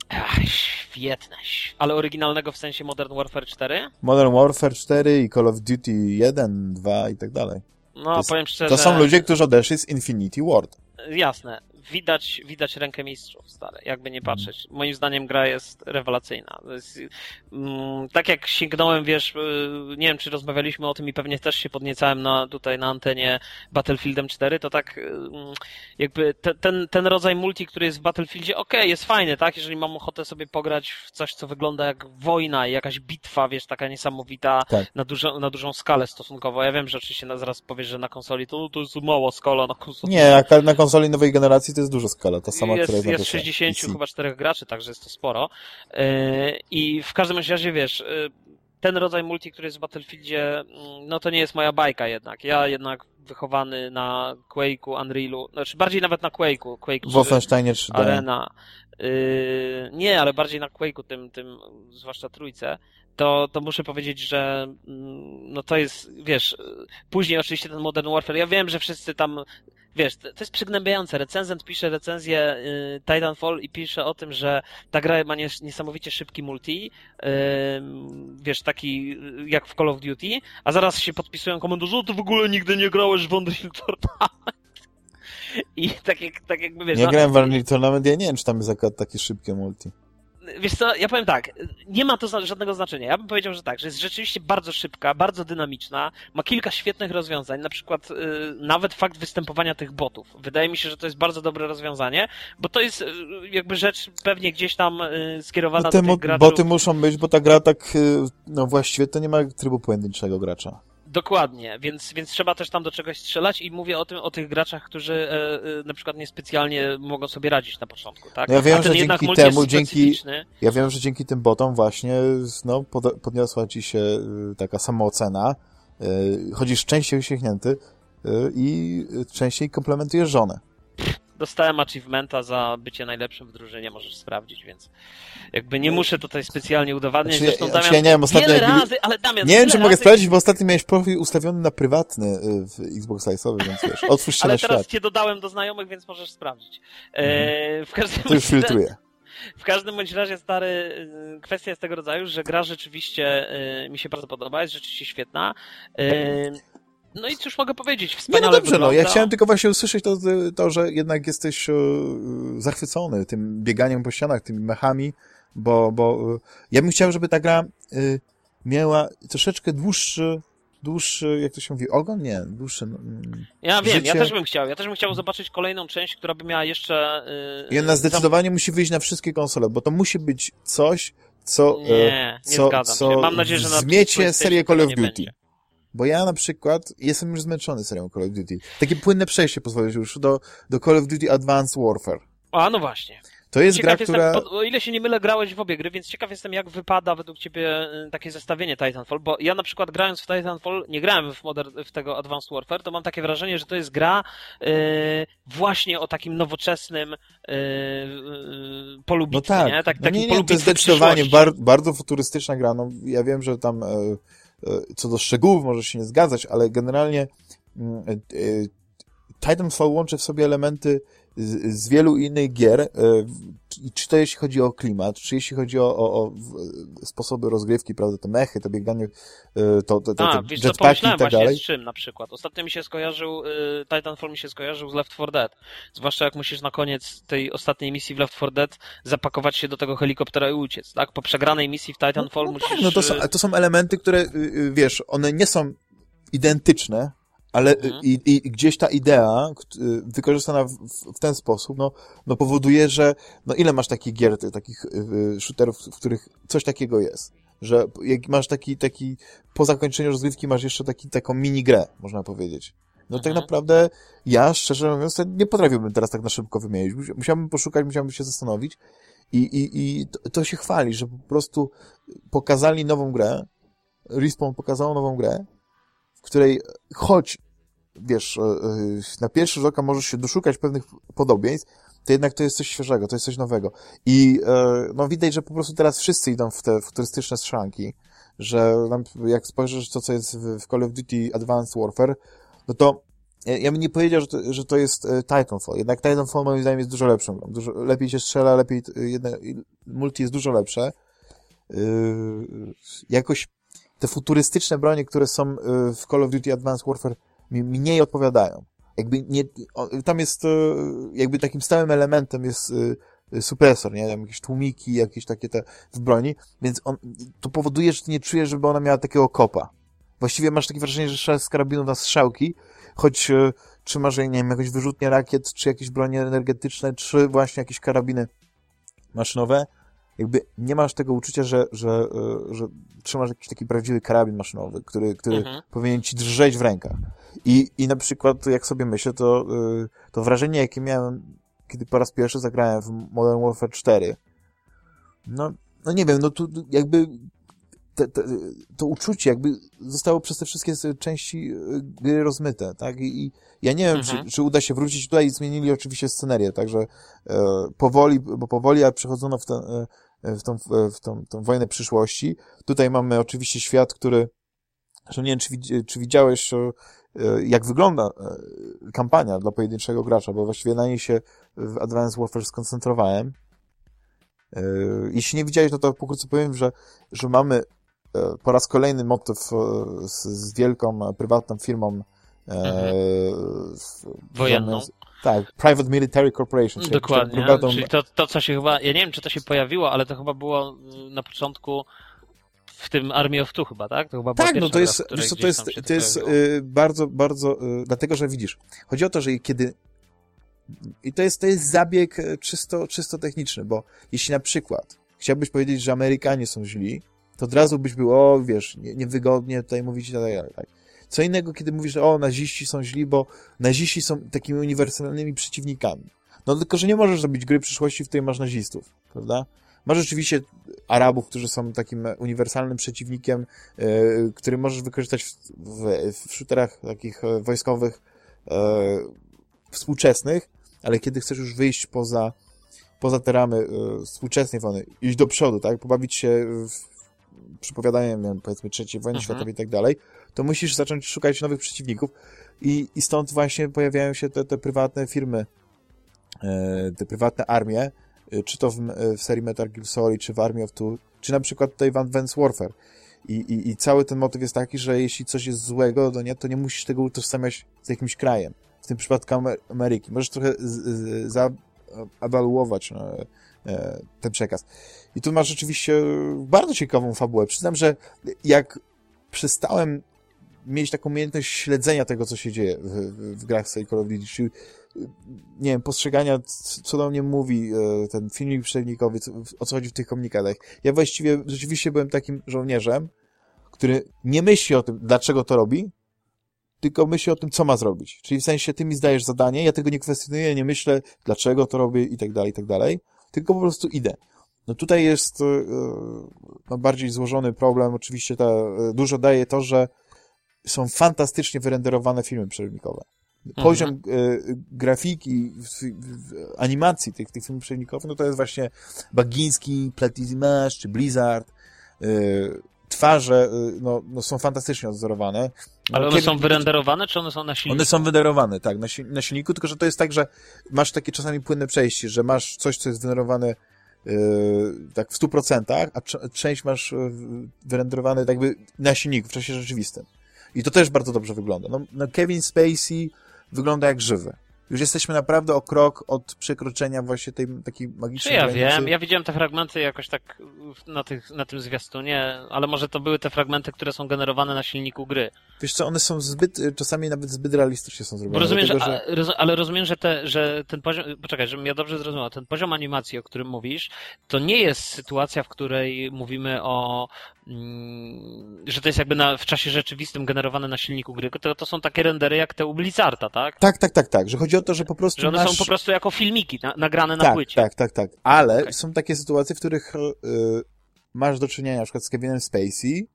Ach, świetne. Ale oryginalnego w sensie Modern Warfare 4? Modern Warfare 4 i Call of Duty 1, 2 i tak dalej. No, to powiem szczerze... To są ludzie, którzy odeszli z Infinity Ward jasne, widać, widać rękę mistrzów, stary, jakby nie patrzeć. Moim zdaniem gra jest rewelacyjna. Jest, mm, tak jak sięgnąłem, wiesz, y, nie wiem, czy rozmawialiśmy o tym i pewnie też się podniecałem na, tutaj na antenie Battlefieldem 4, to tak y, jakby te, ten, ten rodzaj multi, który jest w Battlefieldzie, okej, okay, jest fajny, tak, jeżeli mam ochotę sobie pograć w coś, co wygląda jak wojna i jakaś bitwa, wiesz, taka niesamowita tak. na, dużo, na dużą skalę stosunkowo. Ja wiem, że oczywiście zaraz powiesz, że na konsoli to, to jest mała skala na konsoli. Nie, na konsoli nowej generacji to jest duża skala, ta sama, jest, która jest Jest 60 PC. chyba czterech graczy, także jest to sporo. E, I w każdym razie, wiesz, e, ten rodzaj multi, który jest w Battlefieldzie, mm, no to nie jest moja bajka jednak. Ja jednak wychowany na Quake'u, Unreal'u, znaczy bardziej nawet na Quake'u. Quake Wolfensteinie 3D. Arena. Yy, nie, ale bardziej na Quake'u, tym, tym, zwłaszcza trójce, to, to muszę powiedzieć, że mm, no to jest, wiesz, później oczywiście ten Modern Warfare, ja wiem, że wszyscy tam wiesz, to jest przygnębiające. Recenzent pisze recenzję y, Titanfall i pisze o tym, że ta gra ma niesamowicie szybki multi, y, wiesz, taki y, jak w Call of Duty, a zaraz się podpisują komentarze, że ty w ogóle nigdy nie grałeś w Unreal Tournament. I tak, jak, tak jakby wiesz... Nie grałem w Unreal Tournament, ja nie wiem, czy tam jest takie szybkie multi wiesz co, ja powiem tak, nie ma to żadnego znaczenia. Ja bym powiedział, że tak, że jest rzeczywiście bardzo szybka, bardzo dynamiczna, ma kilka świetnych rozwiązań, na przykład y, nawet fakt występowania tych botów. Wydaje mi się, że to jest bardzo dobre rozwiązanie, bo to jest y, jakby rzecz pewnie gdzieś tam y, skierowana no do tych graczy. Boty muszą być, bo ta gra tak, no właściwie to nie ma trybu pojedynczego gracza. Dokładnie, więc, więc trzeba też tam do czegoś strzelać i mówię o tym, o tych graczach, którzy e, e, na przykład niespecjalnie mogą sobie radzić na początku, tak? No ja wiem, że dzięki temu, dzięki, ja wiem, że dzięki tym botom właśnie no, pod, podniosła ci się y, taka samoocena, y, chodzisz częściej uśmiechnięty y, i częściej komplementujesz żonę. Dostałem achievementa za bycie najlepszym w drużynie, możesz sprawdzić, więc jakby nie muszę tutaj specjalnie udowadniać. Znaczy, Zresztą znaczy, Damian, ja nie wiem, ostatnio wiele jakby- razy, ale Damian, Nie wiem, czy mogę razy, sprawdzić, bo ostatnio miałeś profil ustawiony na prywatny y, w Xbox Live'owy, więc wiesz, otwórz się Ale na teraz świat. cię dodałem do znajomych, więc możesz sprawdzić. E, w każdym To już bądź- filtruję. W każdym bądź razie, stary, y, kwestia jest tego rodzaju, że gra rzeczywiście y, mi się bardzo podoba, jest rzeczywiście świetna. Y, No i cóż mogę powiedzieć, Nie, no wspaniale dobrze, no. Ja wygląda. chciałem tylko właśnie usłyszeć to, to że jednak jesteś e, zachwycony tym bieganiem po ścianach, tymi mechami, bo, bo e, ja bym chciał, żeby ta gra e, miała troszeczkę dłuższy, dłuższy, jak to się mówi, ogon? Nie, dłuższy... no, mm. Ja wiem, ja życie- też bym chciał. Ja też bym chciał zobaczyć kolejną część, która by miała jeszcze... y, I ona zam- zdecydowanie musi wyjść na wszystkie konsole, bo to musi być coś, co... Nie, nie co, zgadzam co się. Mam nadzieję, że na zmiecie serię Call of Duty. będzie. Bo ja na przykład jestem już zmęczony serią Call of Duty. Takie płynne przejście pozwolisz już do, do Call of Duty Advanced Warfare. A, no właśnie. To jest gra, Ciekaw jestem, która... o ile się nie mylę, grałeś w obie gry, więc ciekaw jestem, jak wypada według ciebie y, takie zestawienie Titanfall, bo ja na przykład grając w Titanfall, nie grałem w, modern, w tego Advanced Warfare, to mam takie wrażenie, że to jest gra y, właśnie o takim nowoczesnym y, y, polu No bitwy, tak, nie? Tak, no nie, nie, to jest zdecydowanie bar bardzo futurystyczna gra. No, ja wiem, że tam e, co do szczegółów może się nie zgadzać, ale generalnie mm, e, e, Titanfall łączy w sobie elementy z, z wielu innych gier. e, i Czy to jeśli chodzi o klimat, czy jeśli chodzi o, o, o sposoby rozgrywki, prawda, te mechy, to bieganie, e, to, to, to, A, te wiesz co, jetpacki i pomyślałem tak właśnie dalej. z czym na przykład. Ostatnio mi się skojarzył, y, Titanfall mi się skojarzył z Left 4 Dead. Zwłaszcza jak musisz na koniec tej ostatniej misji w Left 4 Dead zapakować się do tego helikoptera i uciec, tak? Po przegranej misji w Titanfall no, musisz... tak, no to są, to są elementy, które, y, y, wiesz, one nie są identyczne, ale Mhm. i, i gdzieś ta idea y, wykorzystana w, w- ten sposób, no, no powoduje, że no ile masz takich gier, takich y, y, shooterów, w których coś takiego jest, że jak masz taki, taki po zakończeniu rozgrywki masz jeszcze taki, taką mini grę, można powiedzieć. No tak Mhm. naprawdę ja, szczerze mówiąc, nie potrafiłbym teraz tak na szybko wymienić. Musia- Musiałbym poszukać, musiałbym się zastanowić i, i, i to, to się chwali, że po prostu pokazali nową grę, Respawn pokazało nową grę, w której choć, wiesz, e, e, na pierwszy rzut oka możesz się doszukać pewnych podobieństw, to jednak to jest coś świeżego, to jest coś nowego. I e, no widać, że po prostu teraz wszyscy idą w te futurystyczne strzelanki, że jak spojrzysz to, co jest w, Call of Duty Advanced Warfare, no to ja, bym nie powiedział, że to, że to jest Titanfall. Jednak Titanfall moim zdaniem jest dużo lepszą. Dużo, lepiej się strzela, lepiej, jedne, multi jest dużo lepsze. Yy, jakoś te futurystyczne bronie, które są yy, w Call of Duty Advanced Warfare mi mniej odpowiadają. Jakby nie, tam jest yy, jakby takim stałym elementem jest yy, supresor, nie? Tam jakieś tłumiki, jakieś takie te w broni, więc on, to powoduje, że ty nie czujesz, żeby ona miała takiego kopa. Właściwie masz takie wrażenie, że strzelasz z karabinu na strzałki, choć yy, trzymasz, nie wiem, jakąś wyrzutnię rakiet, czy jakieś bronie energetyczne, czy właśnie jakieś karabiny maszynowe, jakby nie masz tego uczucia, że, że, e, że trzymasz jakiś taki prawdziwy karabin maszynowy, który, który Mhm. powinien ci drżeć w rękach. I, I na przykład, jak sobie myślę, to, e, to wrażenie, jakie miałem, kiedy po raz pierwszy zagrałem w Modern Warfare 4, no, no nie wiem, no tu jakby te, te, to uczucie jakby zostało przez te wszystkie części e, gry rozmyte, tak? I, i ja nie wiem, Mhm. czy, czy uda się wrócić tutaj. Zmienili oczywiście scenerię, także e, powoli, bo powoli, ale przechodzono w, tę, e, w, tą, w tą, tą wojnę przyszłości. Tutaj mamy oczywiście świat, który, że nie wiem, czy, czy widziałeś, e, jak wygląda e, kampania dla pojedynczego gracza, bo właściwie na niej się w Advanced Warfare skoncentrowałem. E, Jeśli nie widziałeś, no to pokrótce powiem, że, że mamy e, po raz kolejny motyw e, z, z wielką, e, prywatną firmą e, Mhm. w- Wojenną. Tak, Private Military Corporation. czyli Dokładnie, czyli to, to, co się chyba, ja nie wiem, czy to się pojawiło, ale to chyba było y, na początku w tym Army of Two chyba, tak? To chyba Tak, no to jest, wiesz co, to jest, to jest pojawiło. y, bardzo, bardzo, y, dlatego, że widzisz, chodzi o to, że kiedy i to jest, to jest zabieg y, czysto, czysto techniczny, bo jeśli na przykład chciałbyś powiedzieć, że Amerykanie są źli, to od razu byś był, o, wiesz, nie, niewygodnie tutaj mówić i tak dalej, tak. Co innego, kiedy mówisz, że o, naziści są źli, bo naziści są takimi uniwersalnymi przeciwnikami. No tylko, że nie możesz zrobić gry przyszłości, w której masz nazistów, prawda? Masz rzeczywiście Arabów, którzy są takim uniwersalnym przeciwnikiem, yy, który możesz wykorzystać w, w, w shooterach takich e, wojskowych yy, współczesnych, ale kiedy chcesz już wyjść poza, poza te ramy yy, współczesnej wojny, iść do przodu, tak, pobawić się w przypowiadaniem, powiedzmy, III wojny mhm. światowej i tak dalej, to musisz zacząć szukać nowych przeciwników i, i stąd właśnie pojawiają się te, te prywatne firmy, te prywatne armie, Y, czy to w, y, w serii Metal Gear Solid, czy w Army of Two, czy na przykład tutaj w Advanced Warfare. I, i, I cały ten motyw jest taki, że jeśli coś jest złego, to nie, to nie musisz tego utożsamiać z jakimś krajem. W tym przypadku Ameryki. Możesz trochę zaewaluować no, e, ten przekaz. I tu masz rzeczywiście bardzo ciekawą fabułę. Przyznam, że jak przestałem mieć taką umiejętność śledzenia tego, co się dzieje w, w, grach Call of czyli nie wiem, postrzegania, co do mnie mówi e, ten filmik przeciwnikowy, o co chodzi w tych komunikatach. Ja właściwie rzeczywiście byłem takim żołnierzem, który nie myśli o tym, dlaczego to robi, tylko myśli o tym, co ma zrobić. Czyli w sensie, ty mi zdajesz zadanie, ja tego nie kwestionuję, nie myślę, dlaczego to robię i tak dalej, i tak dalej, tylko po prostu idę. No tutaj jest e, no, bardziej złożony problem. Oczywiście ta, e, dużo daje to, że są fantastycznie wyrenderowane filmy przerywnikowe. Poziom mhm. e, grafiki, w, w, animacji tych, tych filmów przewnikowych, no to jest właśnie Bagiński, Platinum czy Blizzard. E, twarze e, no, no są fantastycznie odzorowane. No, Ale one kiedy... są wyrenderowane, czy one są na silniku? One są wyrenderowane, tak, na, na silniku, tylko że to jest tak, że masz takie czasami płynne przejście, że masz coś, co jest wyrenderowane tak w 100%, a część masz wyrenderowane tak jakby na silniku, w czasie rzeczywistym. I to też bardzo dobrze wygląda. No, no Kevin Spacey wygląda jak żywy. Już jesteśmy naprawdę o krok od przekroczenia właśnie tej takiej magicznej Czy ja granicy. wiem, ja widziałem te fragmenty jakoś tak na, tych, na tym zwiastunie, ale może to były te fragmenty, które są generowane na silniku gry. Wiesz co, one są zbyt, czasami nawet zbyt realistycznie są zrobione. Rozumiem, dlatego, że, że... Ale rozumiem, że, te, że ten poziom, poczekaj, żebym ja dobrze zrozumiał, ten poziom animacji, o którym mówisz, to nie jest sytuacja, w której mówimy o że to jest jakby na, w czasie rzeczywistym generowane na silniku gry, to, to są takie rendery jak te u Blizzarda, tak? Tak, tak, tak, tak, że chodzi o to, że po prostu Że one są po prostu jako filmiki na, nagrane tak, na płycie. Tak, tak, tak, ale okay. są takie sytuacje, w których y, masz do czynienia na przykład z Kevinem Spacey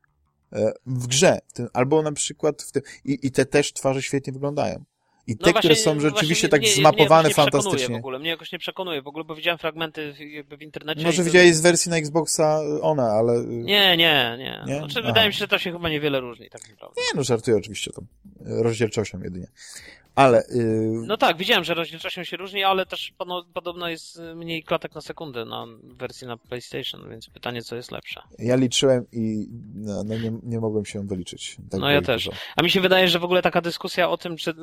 y, w grze, tym, albo na przykład w tym, i, i te też twarze świetnie wyglądają. I no te, właśnie, które są rzeczywiście tak mnie, zmapowane mnie fantastycznie. W ogóle, mnie jakoś nie przekonuje w ogóle, bo widziałem fragmenty jakby w internecie. Może widziałeś z wersji na Xboxa ona, ale... Y, nie, nie, nie. nie? Znaczy, wydaje mi się, że to się chyba niewiele różni, tak naprawdę. Nie, no żartuję oczywiście, to rozdzielczością jedynie. Ale... Yy... No tak, widziałem, że rozdzielczością się różni, ale też podobno jest mniej klatek na sekundę na wersji na PlayStation, więc pytanie, co jest lepsze. Ja liczyłem i no, no nie, nie mogłem się wyliczyć. Tak no ja też. Dużo. A mi się wydaje, że w ogóle taka dyskusja o tym, czy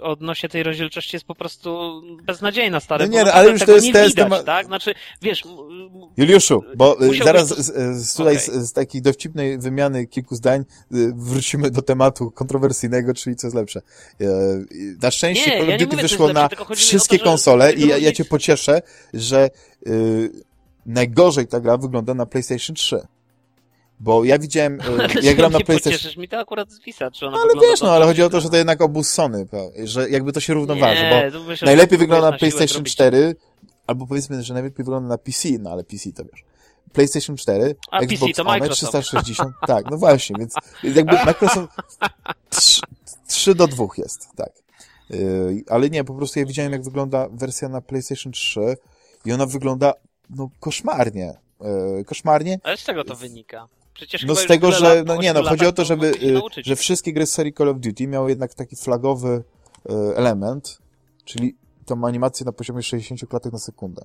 odnośnie tej rozdzielczości jest po prostu beznadziejna, stary. No nie, no, ale już to jest test. Widać, tak? Znaczy, wiesz... Juliuszu, bo y, zaraz z, z, tutaj okay. z, z, takiej dowcipnej wymiany kilku zdań y, wrócimy do tematu kontrowersyjnego, czyli co jest lepsze. Y, na szczęście nie, Call of ja Duty wyszło na wszystkie to, konsole i ja, ja cię pocieszę, że yy, najgorzej ta gra wygląda na PlayStation 3. Bo ja widziałem, yy, ja gram na PlayStation... Pocieszysz mi to akurat zwisa, czy ona no, Ale wiesz, no, ale chodzi o to, że to jednak obóz Sony, że jakby to się równoważy, nie, bo myślę, najlepiej wygląda na PlayStation 4, albo powiedzmy, że najlepiej wygląda na PC, no ale PC to wiesz. PlayStation 4, A, Xbox PC to One 360, tak, no właśnie, więc jakby Microsoft 3, 3 do 2 jest, tak. Yy, ale nie, po prostu ja widziałem, jak wygląda wersja na PlayStation 3 i ona wygląda, no, koszmarnie. Yy, koszmarnie. Ale z czego to wynika? Przecież no z tego, że, no nie, no chodzi o to, żeby, yy, że wszystkie gry z serii Call of Duty miały jednak taki flagowy element, czyli tą animację na poziomie 60 klatek na sekundę.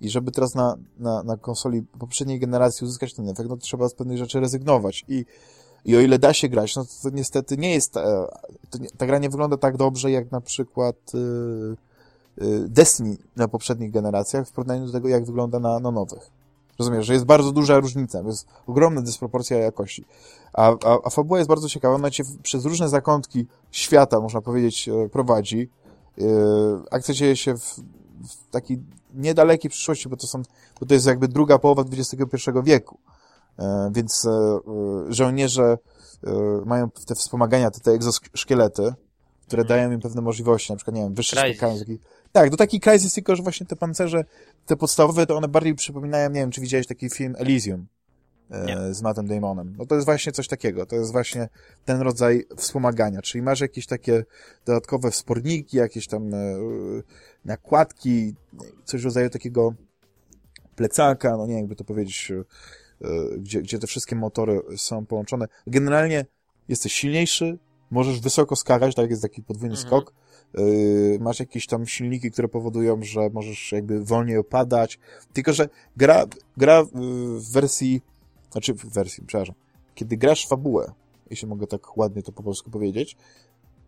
I żeby teraz na, na, na konsoli poprzedniej generacji uzyskać ten efekt, no to trzeba z pewnych rzeczy rezygnować. I i o ile da się grać, no to niestety nie jest, e, nie, ta gra nie wygląda tak dobrze jak na przykład y, y, Destiny na poprzednich generacjach w porównaniu do tego, jak wygląda na, na nowych. Rozumiesz, że jest bardzo duża różnica, jest ogromna dysproporcja jakości. A, a, a fabuła jest bardzo ciekawa, ona cię przez różne zakątki świata, można powiedzieć, prowadzi. Akcja dzieje się w, w takiej niedalekiej przyszłości, bo to są, bo to jest jakby druga połowa XXI wieku. E, więc e, żołnierze mają te wspomagania, te, te egzoszkielety, które mhm. dają im pewne możliwości, na przykład, nie wiem, wyższe skakanie. Tak, do taki Crysis, tylko że właśnie te pancerze, te podstawowe, to one bardziej przypominają, nie wiem, czy widziałeś taki film Elysium e, z Mattem Damonem. No to jest właśnie coś takiego, to jest właśnie ten rodzaj wspomagania, czyli masz jakieś takie dodatkowe wsporniki, jakieś tam e, nakładki, coś w rodzaju takiego plecaka, no nie wiem, jakby to powiedzieć, e, gdzie, gdzie te wszystkie motory są połączone. Generalnie jesteś silniejszy, możesz wysoko skakać, tak jest taki podwójny mhm. skok, yy, masz jakieś tam silniki, które powodują, że możesz jakby wolniej opadać, tylko że gra, gra w wersji, znaczy w wersji, przepraszam, kiedy grasz fabułę, jeśli mogę tak ładnie to po polsku powiedzieć,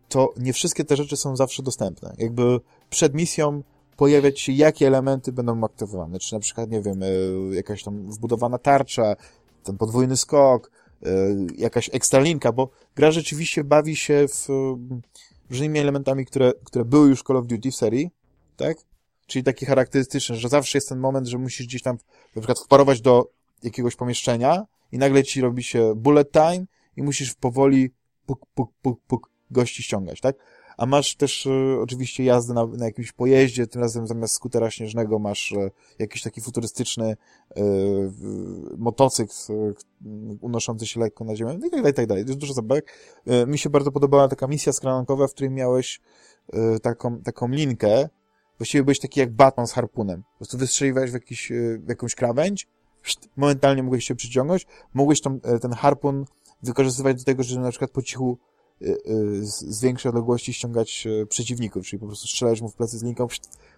to nie wszystkie te rzeczy są zawsze dostępne. Jakby przed misją pojawiać się, jakie elementy będą aktywowane. Czy na przykład, nie wiem, yy, jakaś tam wbudowana tarcza, ten podwójny skok, E, jakaś ekstra linka, bo gra rzeczywiście bawi się w różnymi elementami, które, które były już Call of Duty w serii, tak? Czyli takie charakterystyczne, że zawsze jest ten moment, że musisz gdzieś tam na przykład wparować do jakiegoś pomieszczenia i nagle ci robi się bullet time i musisz powoli puk, puk, puk, puk gości ściągać, tak? A masz też e, oczywiście jazdę na, na jakimś pojeździe, tym razem zamiast skutera śnieżnego masz e, jakiś taki futurystyczny e, motocykl e, unoszący się lekko na ziemię, i tak dalej, tak dalej. Jest dużo zabawek. E, mi się bardzo podobała taka misja skrankowa, w której miałeś e, taką, taką linkę, właściwie byłeś taki jak Batman z harpunem. Po prostu wystrzeliwałeś w, jakiś, w jakąś krawędź, momentalnie mogłeś się przyciągnąć, mogłeś tam, ten harpun wykorzystywać do tego, żeby na przykład po cichu z większej odległości ściągać y, przeciwników, czyli po prostu strzelałeś mu w plecy z linką,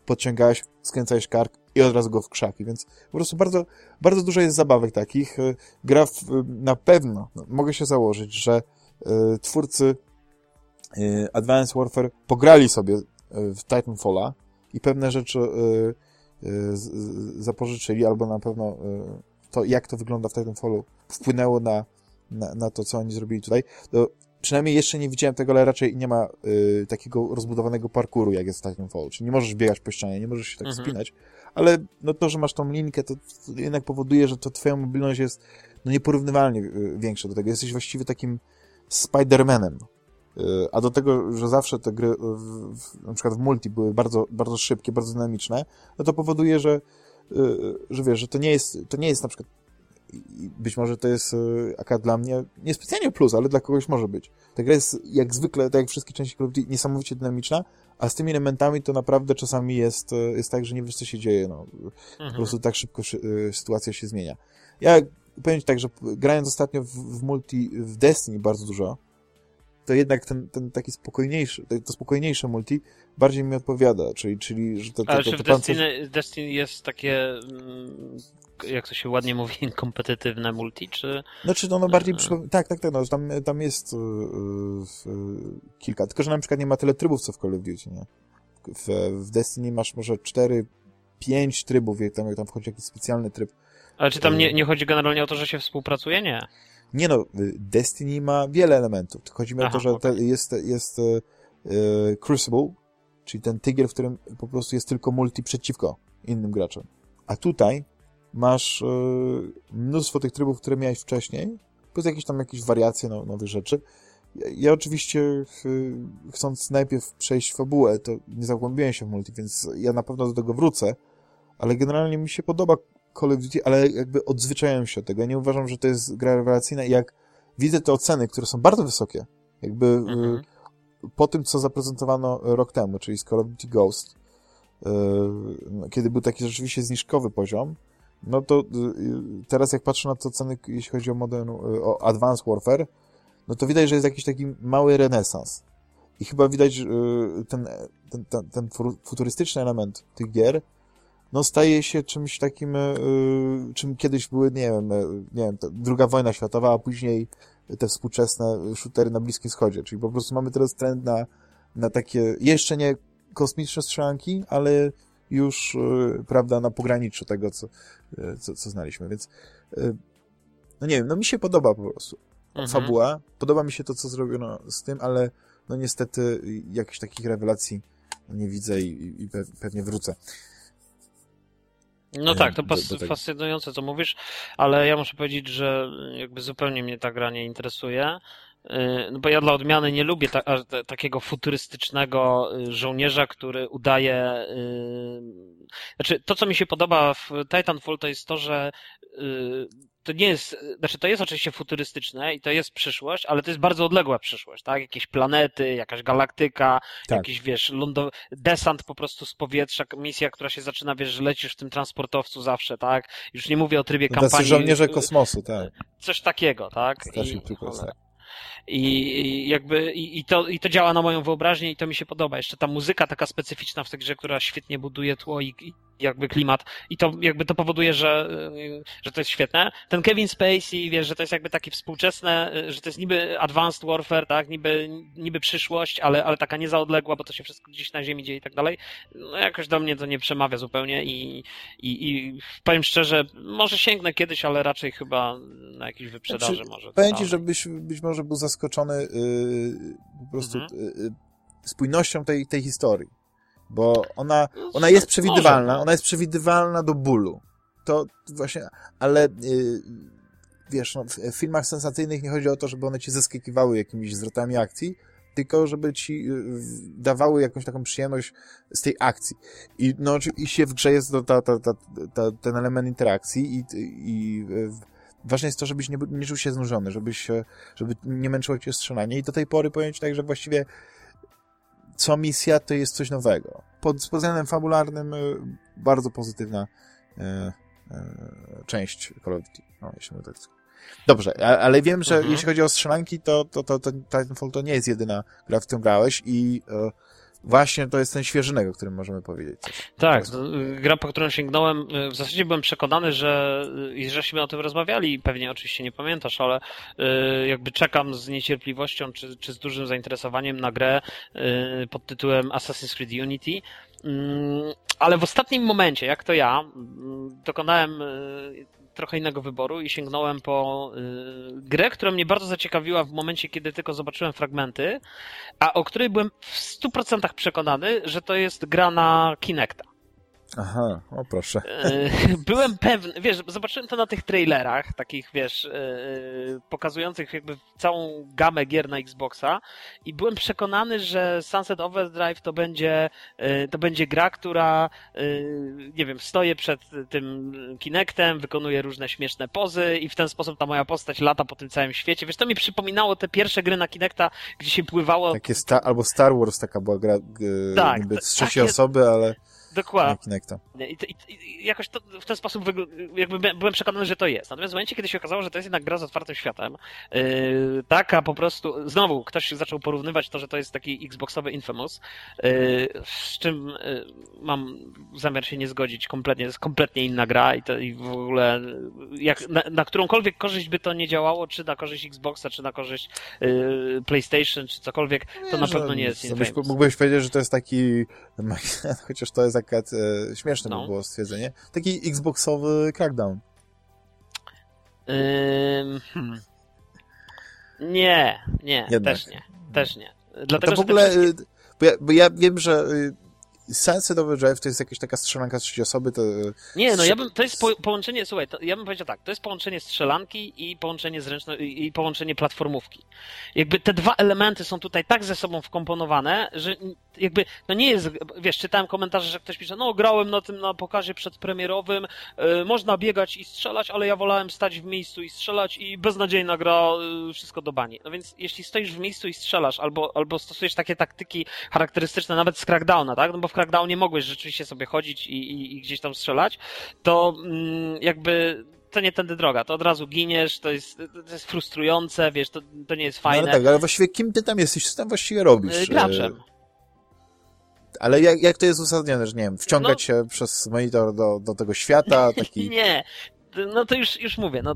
podciągałeś, skręcałeś kark i od razu go w krzaki, więc po prostu bardzo, bardzo dużo jest zabawek takich. Gra w, na pewno, no, mogę się założyć, że twórcy Advanced Warfare pograli sobie w Titanfalla i pewne rzeczy zapożyczyli, albo na pewno to, jak to wygląda w Titanfallu wpłynęło na, na, na to, co oni zrobili tutaj. Przynajmniej jeszcze nie widziałem tego, ale raczej nie ma y, takiego rozbudowanego parkuru, jak jest w Titanfall. Czyli nie możesz biegać po ścianie, nie możesz się tak mhm. spinać, ale no to, że masz tą linkę, to, to jednak powoduje, że to twoja mobilność jest no nieporównywalnie y, większa do tego. Jesteś właściwie takim Spidermanem. Y, a do tego, że zawsze te gry, w, w, na przykład w multi, były bardzo, bardzo szybkie, bardzo dynamiczne, no to powoduje, że, y, że wiesz, że to nie jest, to nie jest na przykład być może to jest e, aka dla mnie niespecjalnie plus, ale dla kogoś może być. Ta gra jest jak zwykle, tak jak wszystkie części Call of Duty, niesamowicie dynamiczna, a z tymi elementami to naprawdę czasami jest, e, jest tak, że nie wiesz, co się dzieje. No. Mhm. Po prostu tak szybko e, sytuacja się zmienia. Ja powiem tak, że grając ostatnio w, w multi, w Destiny bardzo dużo, to jednak ten, ten taki spokojniejszy, to spokojniejsze multi bardziej mi odpowiada, czyli, czyli że to, to, Ale to, to, w Destiny, Destiny jest takie mm, jak to się ładnie mówi, kompetytywne multi, czy... Znaczy, no, no bardziej przypomina... Tak, tak, tak, no, tam, tam jest yy, kilka, tylko że na przykład nie ma tyle trybów, co w Call of Duty, nie? W, w Destiny masz może cztery, pięć trybów, jak tam, jak tam wchodzi jakiś specjalny tryb. Ale czy tam nie, nie chodzi generalnie o to, że się współpracuje? Nie. Nie no, Destiny ma wiele elementów. Chodzi mi Aha, o to, że okay. jest, jest yy, Crucible, czyli ten tygiel, w którym po prostu jest tylko multi przeciwko innym graczom. A tutaj masz y, mnóstwo tych trybów, które miałeś wcześniej, plus jakieś tam jakieś wariacje no, nowych rzeczy. Ja, ja oczywiście y, chcąc najpierw przejść fabułę, to nie zagłębiłem się w multi, więc ja na pewno do tego wrócę, ale generalnie mi się podoba Call of Duty, ale jakby odzwyczaiłem się od tego. Ja nie uważam, że to jest gra rewelacyjna i jak widzę te oceny, które są bardzo wysokie, jakby mhm. po tym, co zaprezentowano rok temu, czyli z Call of Duty Ghost, no, kiedy był taki rzeczywiście zniżkowy poziom, no to y, y, teraz jak patrzę na to ceny, jeśli chodzi o modern, y, o Advanced Warfare, no to widać, że jest jakiś taki mały renesans. I chyba widać ten, ten, ten, ten futurystyczny element tych gier, no staje się czymś takim, czym kiedyś były, nie wiem, nie wiem, druga wojna światowa, a później te współczesne shootery na Bliskim Wschodzie. Czyli po prostu mamy teraz trend na, na takie, jeszcze nie kosmiczne strzelanki, ale już, y, prawda, na pograniczu tego, co, y, co, co znaliśmy, więc y, no nie wiem, no mi się podoba po prostu mhm. fabuła, podoba mi się to, co zrobiono z tym, ale no niestety jakichś takich rewelacji nie widzę i, i pewnie wrócę. No tak, to do, fascynujące, co mówisz, ale ja muszę powiedzieć, że jakby zupełnie mnie ta gra nie interesuje. Y, no bo ja dla odmiany nie lubię ta, takiego futurystycznego y, żołnierza, który udaje. Yy... Znaczy, to co mi się podoba w Titanfall to jest to, że yy, to nie jest, znaczy to jest oczywiście futurystyczne i to jest przyszłość, ale to jest bardzo odległa przyszłość, tak? Jakieś planety, jakaś galaktyka, tak. jakiś, wiesz, lądo... desant po prostu z powietrza, misja, która się zaczyna, wiesz, że lecisz w tym transportowcu zawsze, tak? Już nie mówię o trybie no, kampanii. żołnierze kosmosu, tak. Coś takiego, tak? I, i jakby i, i, to, i to działa na moją wyobraźnię i to mi się podoba. Jeszcze ta muzyka taka specyficzna w tej grze, która świetnie buduje tło i, i jakby klimat i to jakby to powoduje, że, że to jest świetne. Ten Kevin Spacey, wiesz, że to jest jakby takie współczesne, że to jest niby advanced warfare, tak, niby, niby przyszłość, ale, ale taka niezaodległa, bo to się wszystko gdzieś na ziemi dzieje i tak dalej. No jakoś do mnie to nie przemawia zupełnie i, i, i powiem szczerze, może sięgnę kiedyś, ale raczej chyba na jakiejś wyprzedaży znaczy, może. Powiem ci, że byś być może był zaskoczony yy, po prostu yy, spójnością tej, tej historii bo ona, no, ona jest przewidywalna, ona jest przewidywalna do bólu. To właśnie, ale yy, wiesz, no, w filmach sensacyjnych nie chodzi o to, żeby one ci zaskakiwały jakimiś zwrotami akcji, tylko żeby ci y, dawały jakąś taką przyjemność z tej akcji. I no oczywiście w grze jest to, ta, ta, ta, ten element interakcji i, i ważne jest to, żebyś nie, nie czuł się znużony, żebyś, żeby nie męczyło cię strzelanie i do tej pory powiem ci tak, że właściwie co misja to jest coś nowego. Pod, pod względem fabularnym y, bardzo pozytywna e, e, część Call of Duty. No, jeśli tak. Dobrze, a, ale wiem, że mhm. jeśli chodzi o strzelanki, to, to, to, to Titanfall to nie jest jedyna gra, w którą grałeś i e, właśnie to jest ten świeżynek, o którym możemy powiedzieć. Coś. Tak, y, gra, po którą sięgnąłem, y, w zasadzie byłem przekonany, że y, żeśmy o tym rozmawiali, pewnie oczywiście nie pamiętasz, ale jakby czekam z niecierpliwością, czy, czy z dużym zainteresowaniem na grę pod tytułem Assassin's Creed Unity. Mm, ale w ostatnim momencie, jak to ja, mm, dokonałem trochę innego wyboru i sięgnąłem po y, grę, która mnie bardzo zaciekawiła w momencie, kiedy tylko zobaczyłem fragmenty, a o której byłem w 100% przekonany, że to jest gra na Kinecta. Aha, o proszę. E, byłem pewny, wiesz, zobaczyłem to na tych trailerach, takich, wiesz, e, pokazujących jakby całą gamę gier na Xboxa i byłem przekonany, że Sunset Overdrive to będzie, e, to będzie gra, która, nie wiem, stoję przed tym Kinectem, wykonuje różne śmieszne pozy i w ten sposób ta moja postać lata po tym całym świecie. Wiesz, to mi przypominało te pierwsze gry na Kinecta, gdzie się pływało... Takie sta albo Star Wars taka była gra, tak, niby z trzeciej takie... osoby, ale... Dokładnie. I, i, I, jakoś to, w ten sposób jakby byłem przekonany, że to jest. Natomiast w momencie, kiedy się okazało, że to jest jednak gra z otwartym światem, yy, taka po prostu, znowu ktoś zaczął porównywać to, że to jest taki Xboxowy Infamous, yy, z czym yy, mam zamiar się nie zgodzić kompletnie, to jest kompletnie inna gra i, to, i w ogóle jak, na, na, którąkolwiek korzyść by to nie działało, czy na korzyść Xboxa, czy na korzyść yy, PlayStation, czy cokolwiek, to nie, na pewno nie jest Infamous. Mógłbyś powiedzieć, że to jest taki, chociaż to jest e, śmieszne no. by było stwierdzenie, taki Xboxowy crackdown. Ym, hmm. Nie, nie, Jednak. też nie, też nie. Dlatego, to w ogóle, wszystkie... bo, ja, bo ja wiem, że y, Sunset Overdrive to jest jakaś taka strzelanka z trzeciej osoby, to... Nie, no ja bym, to jest po, połączenie, słuchaj, to, ja bym powiedział tak, to jest połączenie strzelanki i połączenie zręczne, i połączenie platformówki. Jakby te dwa elementy są tutaj tak ze sobą wkomponowane, że jakby, no nie jest, wiesz, czytałem komentarze, że ktoś pisze, no grałem na tym na pokazie przedpremierowym, yy, można biegać i strzelać, ale ja wolałem stać w miejscu i strzelać i beznadziejna gra, yy, wszystko do bani. No więc jeśli stoisz w miejscu i strzelasz, albo, albo stosujesz takie taktyki charakterystyczne nawet z Crackdowna, tak, no bo Crackdownie mogłeś rzeczywiście sobie chodzić i, i, i gdzieś tam strzelać, to mm, jakby to nie tędy droga, to od razu giniesz, to jest, to jest frustrujące, wiesz, to, to nie jest fajne. No ale tak, ale właściwie kim ty tam jesteś, co tam właściwie robisz? Y, graczem. Ale jak, jak to jest uzasadnione, że nie wiem, wciągać no, się przez monitor do, do tego świata, taki... nie, no to już, już mówię, no,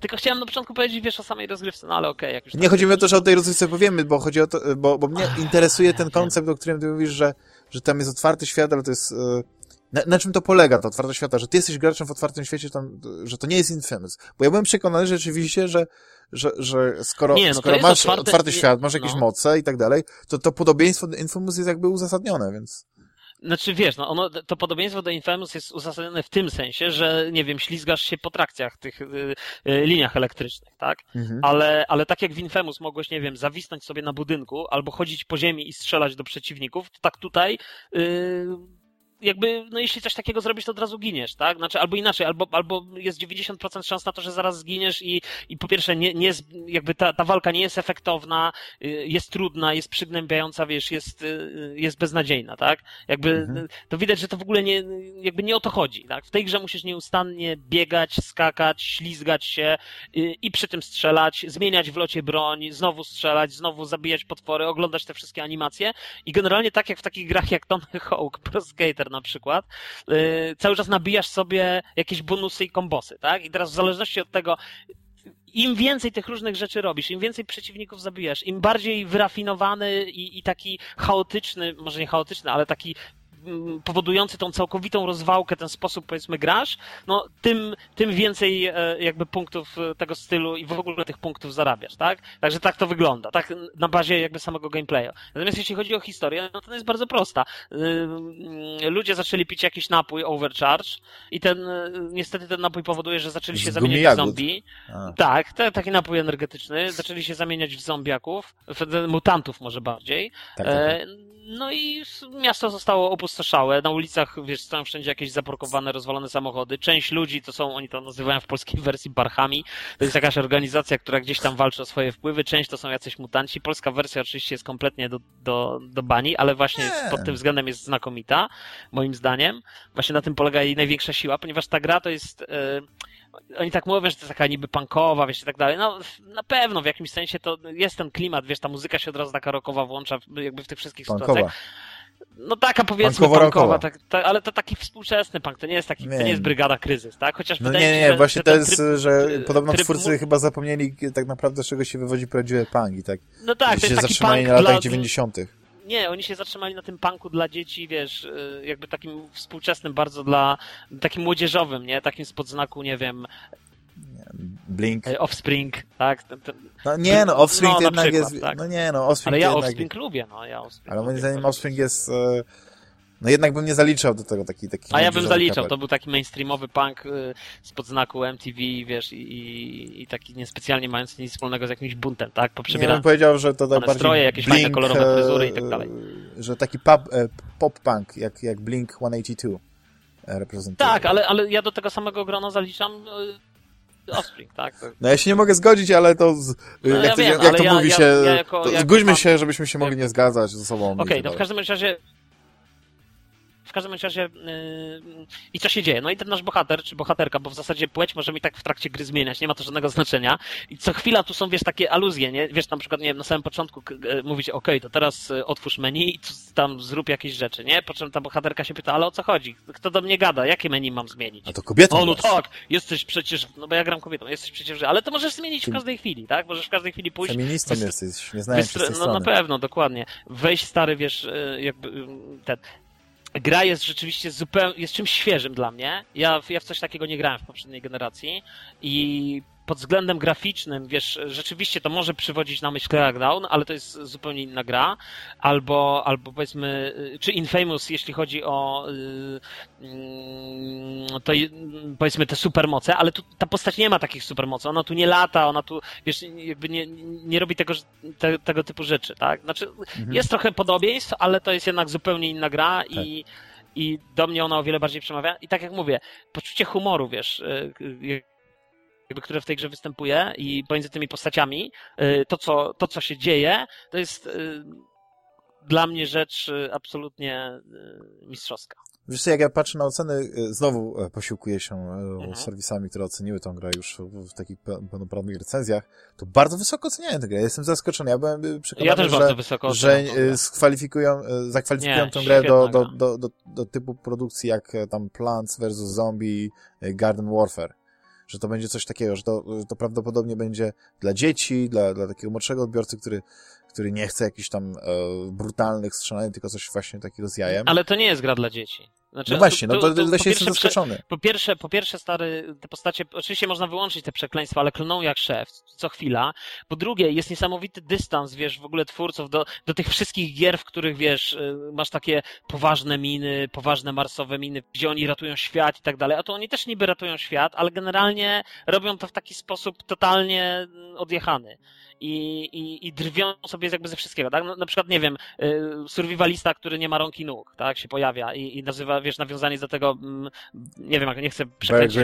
tylko chciałem na początku powiedzieć, wiesz, o samej rozgrywce, no ale okej. Okay, jak już nie chodzi mi o to, że o tej rozgrywce powiemy, bo chodzi o to, bo, bo mnie interesuje ten koncept, o którym ty mówisz, że, że tam jest otwarty świat, ale to jest... E, na, na czym to polega, ta otwarta świata? Że ty jesteś graczem w otwartym świecie, tam, że to nie jest Infamous. Bo ja byłem przekonany rzeczywiście, że, że, że skoro, nie, no skoro masz otwarty, otwarty świat, masz jakieś no. moce i tak dalej, to to podobieństwo do Infamous jest jakby uzasadnione, więc... Znaczy wiesz, no ono, to podobieństwo do Infamous jest uzasadnione w tym sensie, że nie wiem, ślizgasz się po trakcjach, tych y, y, liniach elektrycznych, tak? Mhm. Ale, ale tak jak w Infamous mogłeś, nie wiem, zawisnąć sobie na budynku albo chodzić po ziemi i strzelać do przeciwników, to tak tutaj y, jakby, no jeśli coś takiego zrobisz, to od razu giniesz, tak? Znaczy, albo inaczej, albo, albo jest 90% szans na to, że zaraz zginiesz i, i po pierwsze, nie, nie, jakby ta, ta walka nie jest efektowna, y, jest trudna, jest przygnębiająca, wiesz, jest, y, jest beznadziejna, tak? Jakby, mhm. to widać, że to w ogóle nie, jakby nie o to chodzi, tak? W tej grze musisz nieustannie biegać, skakać, ślizgać się y, i przy tym strzelać, zmieniać w locie broń, znowu strzelać, znowu zabijać potwory, oglądać te wszystkie animacje i generalnie tak jak w takich grach jak Tony Hawk, Pro Skater, na przykład, yy, cały czas nabijasz sobie jakieś bonusy i kombosy, tak? I teraz w zależności od tego, im więcej tych różnych rzeczy robisz, im więcej przeciwników zabijasz, im bardziej wyrafinowany i, i taki chaotyczny, może nie chaotyczny, ale taki powodujący tą całkowitą rozwałkę, ten sposób powiedzmy grasz, no tym, tym więcej e, jakby punktów e, tego stylu i w ogóle tych punktów zarabiasz, tak? Także tak to wygląda, tak na bazie jakby samego gameplayu. Natomiast jeśli chodzi o historię, no to jest bardzo prosta. Y, ludzie zaczęli pić jakiś napój Overcharge i ten, e, niestety ten napój powoduje, że zaczęli się zamieniać w zombie. A. Tak, te, taki napój energetyczny. Zaczęli się zamieniać w zombiaków, w mutantów może bardziej. Tak, tak, tak. No i miasto zostało opustoszałe. Na ulicach, wiesz, są wszędzie jakieś zaparkowane, rozwalone samochody. Część ludzi to są, oni to nazywają w polskiej wersji barchami. To jest jakaś organizacja, która gdzieś tam walczy o swoje wpływy. Część to są jacyś mutanci. Polska wersja oczywiście jest kompletnie do, do, do bani, ale właśnie Nie. pod tym względem jest znakomita, moim zdaniem. Właśnie na tym polega jej największa siła, ponieważ ta gra to jest... Yy, oni tak mówią, że to jest taka niby punkowa, wiesz, i tak dalej. No, na pewno w jakimś sensie to jest ten klimat, wiesz, ta muzyka się od razu taka rockowa włącza jakby w tych wszystkich punkowa. sytuacjach. No taka powiedzmy punkowa, tak, tak, ale to taki współczesny punk, to nie jest taki, nie. to nie jest Brygada Kryzys, tak? Chociaż no nie, nie, nie, właśnie to jest, tryb, że podobno tryb... twórcy chyba zapomnieli tak naprawdę z czego się wywodzi prawdziwy punk i tak no tak, to jest się taki zatrzymali na latach 90 nie, oni się zatrzymali na tym punku dla dzieci, wiesz, y, jakby takim współczesnym, bardzo dla, takim młodzieżowym, nie? Takim spod znaku, nie wiem, Blink. E, Offspring, tak? No nie, no Offspring no, jednak przykład, jest... Tak. No nie, no Offspring Ale ja jednak... Offspring lubię, no ja Offspring Ale moim zdaniem Offspring jest... E, no jednak bym nie zaliczał do tego taki... taki A ja bym zaliczał, to był taki mainstreamowy punk y, spod znaku MTV, wiesz, i, i, i taki niespecjalnie mający nic wspólnego z jakimś buntem, tak? Nie bym powiedział, że to tak bardziej stroje, jakieś Blink, fajne kolorowe fryzury i tak dalej. Że taki pop, pop punk, jak, jak Blink 182 reprezentuje. Tak, ale, ale ja do tego samego grona zaliczam Offspring, tak? No ja się nie mogę zgodzić, ale to, z, no, jak, ja to, wiem, jak to ja, mówi ja, się, jako, zgódźmy się, żebyśmy się mogli nie zgadzać ze sobą. Okej, okay, no w każdym razie każdym razie yy, i co się dzieje? No i ten nasz bohater, czy bohaterka, bo w zasadzie płeć możemy i tak w trakcie gry zmieniać, nie ma to żadnego znaczenia. I co chwila tu są, wiesz, takie aluzje, nie? Wiesz, na przykład, nie wiem, na samym początku yy, mówicie, okej, okay, to teraz yy, otwórz menu i tam zrób jakieś rzeczy, nie? Po czym ta bohaterka się pyta, ale o co chodzi? Kto do mnie gada? Jakie meni mam zmienić? A to kobieta. O, no tak, jesteś przecież, no bo ja gram kobietą, jesteś przecież, ale to możesz zmienić w każdej chwili, tak? Możesz w każdej chwili pójść. Feministą jesteś, nie znałem No na pewno, dokładnie. Wejść stary, wiesz, yy, jakby ten gra jest rzeczywiście zupełnie, jest czymś świeżym dla mnie. Ja, ja w coś takiego nie grałem w poprzedniej generacji i pod względem graficznym, wiesz, rzeczywiście to może przywodzić na myśl Crackdown, ale to jest zupełnie inna gra. Albo, albo powiedzmy, czy Infamous, jeśli chodzi o yy, to powiedzmy te supermoce, ale tu ta postać nie ma takich supermocy. Ona tu nie lata, ona tu, wiesz, jakby nie, nie robi tego, te, tego typu rzeczy, tak? Znaczy, mhm. jest trochę podobieństw, ale to jest jednak zupełnie inna gra tak. i i do mnie ona o wiele bardziej przemawia. I tak jak mówię, poczucie humoru, wiesz, yy, jakby, które w tej grze występuje i pomiędzy tymi postaciami, y, to co, to, co się dzieje, to jest y, dla mnie rzecz y, absolutnie mistrzowska. Wiesz co, jak ja patrzę na oceny, znowu e, posiłkuję się e, mhm. serwisami, które oceniły tę grę już w takich pełnoprawnych recenzjach, to bardzo wysoko oceniają tę grę. Jestem zaskoczony. Ja byłem przekonany, ja że, że skwalifikują, zakwalifikują Nie, tę grę do, do, do, do, do typu produkcji jak tam Plants vs. Zombie, Garden Warfare że to będzie coś takiego, że to, to prawdopodobnie będzie dla dzieci, dla, dla takiego młodszego odbiorcy, który, który nie chce jakichś tam e, brutalnych strzelanek, tylko coś właśnie takiego z jajem. Ale to nie jest gra dla dzieci. Znaczy, no właśnie, no to, to, to się jest zaskoczony. Po pierwsze, po pierwsze, stary, te postacie, oczywiście można wyłączyć te przekleństwa, ale klną jak szef, co chwila. Po drugie, jest niesamowity dystans, wiesz, w ogóle twórców do, do tych wszystkich gier, w których, wiesz, y, masz takie poważne miny, poważne marsowe miny, gdzie oni ratują świat i tak dalej, a to oni też niby ratują świat, ale generalnie robią to w taki sposób totalnie odjechany i, i, i drwią sobie jakby ze wszystkiego, tak? No, na przykład, nie wiem, y, survivalista, który nie ma rąk i nóg, tak, się pojawia i, i nazywa, wiesz, nawiązanie do tego, mm, nie wiem, jak nie chcę przekręcić.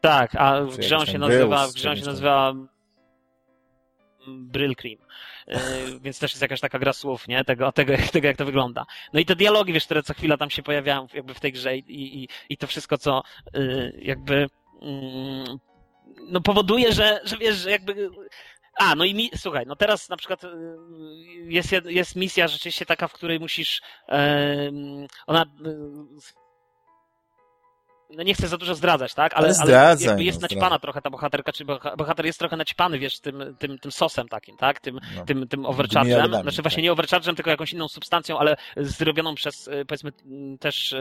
Tak, a w grze on się nazywa, w grze on się nazywa Brill Cream. Y, więc też jest jakaś taka gra słów, nie? Tego, tego, tego, jak to wygląda. No i te dialogi, wiesz, które co chwila tam się pojawiają jakby w tej grze i, i, i to wszystko, co y, jakby mm, no powoduje, że, że wiesz, że jakby a, no i mi, słuchaj, no teraz na przykład y, jest, jest misja rzeczywiście taka, w której musisz. ona no nie chcę za dużo zdradzać, tak? Ale, ale, jakby jest no, naćpana trochę ta bohaterka, czy bohater jest trochę naćpany, wiesz, tym, tym, tym sosem takim, tak? Tym, no. tym, tym overchargem. Znaczy właśnie tak. nie overchargem, tylko jakąś inną substancją, ale zrobioną przez, e, powiedzmy, też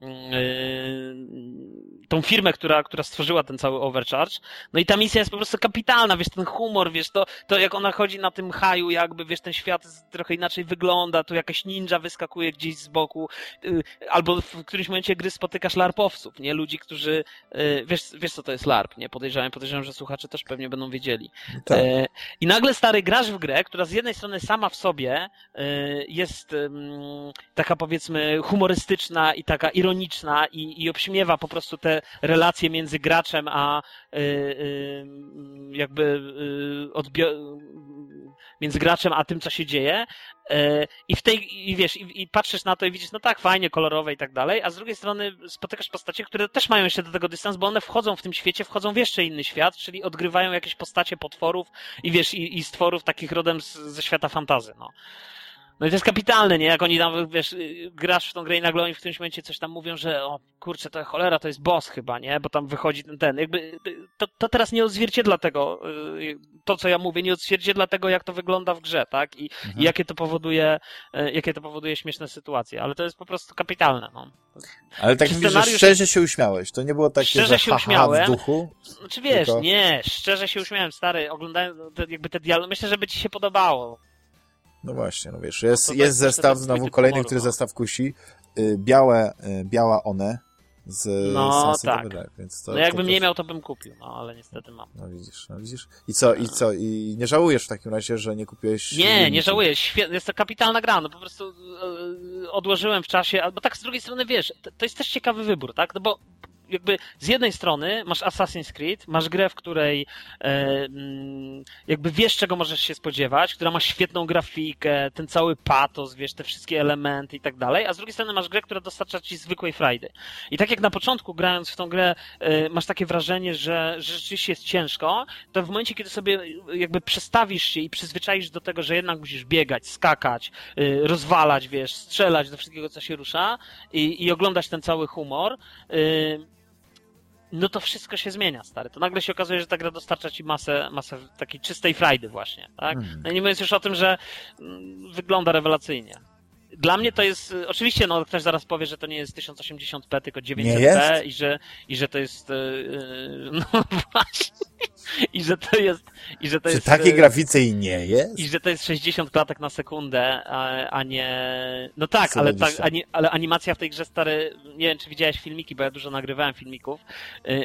yy, tą firmę, która, która stworzyła ten cały overcharge. No i ta misja jest po prostu kapitalna, wiesz, ten humor, wiesz, to, to jak ona chodzi na tym haju, jakby, wiesz, ten świat trochę inaczej wygląda, tu jakaś ninja wyskakuje gdzieś z boku, yy, albo w którymś momencie gry spotykasz larpowców, nie? Ludzi, którzy, y, wiesz, wiesz co to jest LARP, nie? Podejrzewam, podejrzewam, że słuchacze też pewnie będą wiedzieli. Tak. E, I nagle stary grasz w grę, która z jednej strony sama w sobie y, jest taka powiedzmy humorystyczna i taka ironiczna i, i obśmiewa po prostu te relacje między graczem a jakby między graczem a tym, co się dzieje. E, I w tej, i wiesz, i, i, patrzysz na to i widzisz, no tak, fajnie, kolorowe i tak dalej, a z drugiej strony spotykasz postacie, które też mają jeszcze do tego dystans, bo one wchodzą w tym świecie, wchodzą w jeszcze inny świat, czyli odgrywają jakieś postacie potworów i wiesz, i, i stworów takich rodem z, ze świata fantazy, no. No i to jest kapitalne, nie? Jak oni tam, wiesz, grasz w tą grę i nagle oni w którymś momencie coś tam mówią, że o kurczę, to cholera, to jest boss chyba, nie? Bo tam wychodzi ten, ten. Jakby to, to teraz nie odzwierciedla tego, y, to co ja mówię, nie odzwierciedla tego, jak to wygląda w grze, tak? I, mhm. i jakie to powoduje, y, jakie to powoduje śmieszne sytuacje, ale to jest po prostu kapitalne, no. Ale tak mówisz, że szczerze się uśmiałeś, to nie było takie, szczerze że się uśmiałem. w duchu? Znaczy wiesz, tylko... nie, szczerze się uśmiałem, stary, oglądałem te, jakby te dialogi, myślę, że by ci się podobało. No właśnie, no wiesz, jest, no jest zestaw, znowu kolejny, humoru, który no. zestaw kusi. Y, białe, y, biała one z No tak. więc to, no jakbym to nie miał, to bym kupił, no ale niestety mam. No widzisz, no widzisz. I co, i co, i nie żałujesz w takim razie, że nie kupiłeś... Nie, nie żałuję, jest to kapitalna gra, no po prostu yy, odłożyłem w czasie, albo tak z drugiej strony, wiesz, to, to jest też ciekawy wybór, tak, no bo jakby z jednej strony masz Assassin's Creed, masz grę, w której e, mm, jakby wiesz, czego możesz się spodziewać, która ma świetną grafikę, ten cały patos, wiesz, te wszystkie elementy i tak dalej, a z drugiej strony masz grę, która dostarcza ci zwykłej frajdy. I tak jak na początku grając w tą grę e, masz takie wrażenie, że, że rzeczywiście jest ciężko, to w momencie, kiedy sobie jakby przestawisz się i przyzwyczaisz do tego, że jednak musisz biegać, skakać, e, rozwalać, wiesz, strzelać do wszystkiego, co się rusza i, i oglądać ten cały humor, e, no to wszystko się zmienia, stary. To nagle się okazuje, że ta gra dostarcza ci masę, masę takiej czystej frajdy właśnie, tak? Mm. No i nie mówiąc już o tym, że mm, wygląda rewelacyjnie. Dla mnie to jest, oczywiście, no ktoś zaraz powie, że to nie jest 1080p, tylko 900p i że, i że to jest, yy, no właśnie, i że to jest, i że to Czy jest... takiej grafice i nie jest? I że to jest 60 klatek na sekundę, a, a nie, no tak, ale, ta, ani, ale animacja w tej grze stary, nie wiem, czy widziałeś filmiki, bo ja dużo nagrywałem filmików,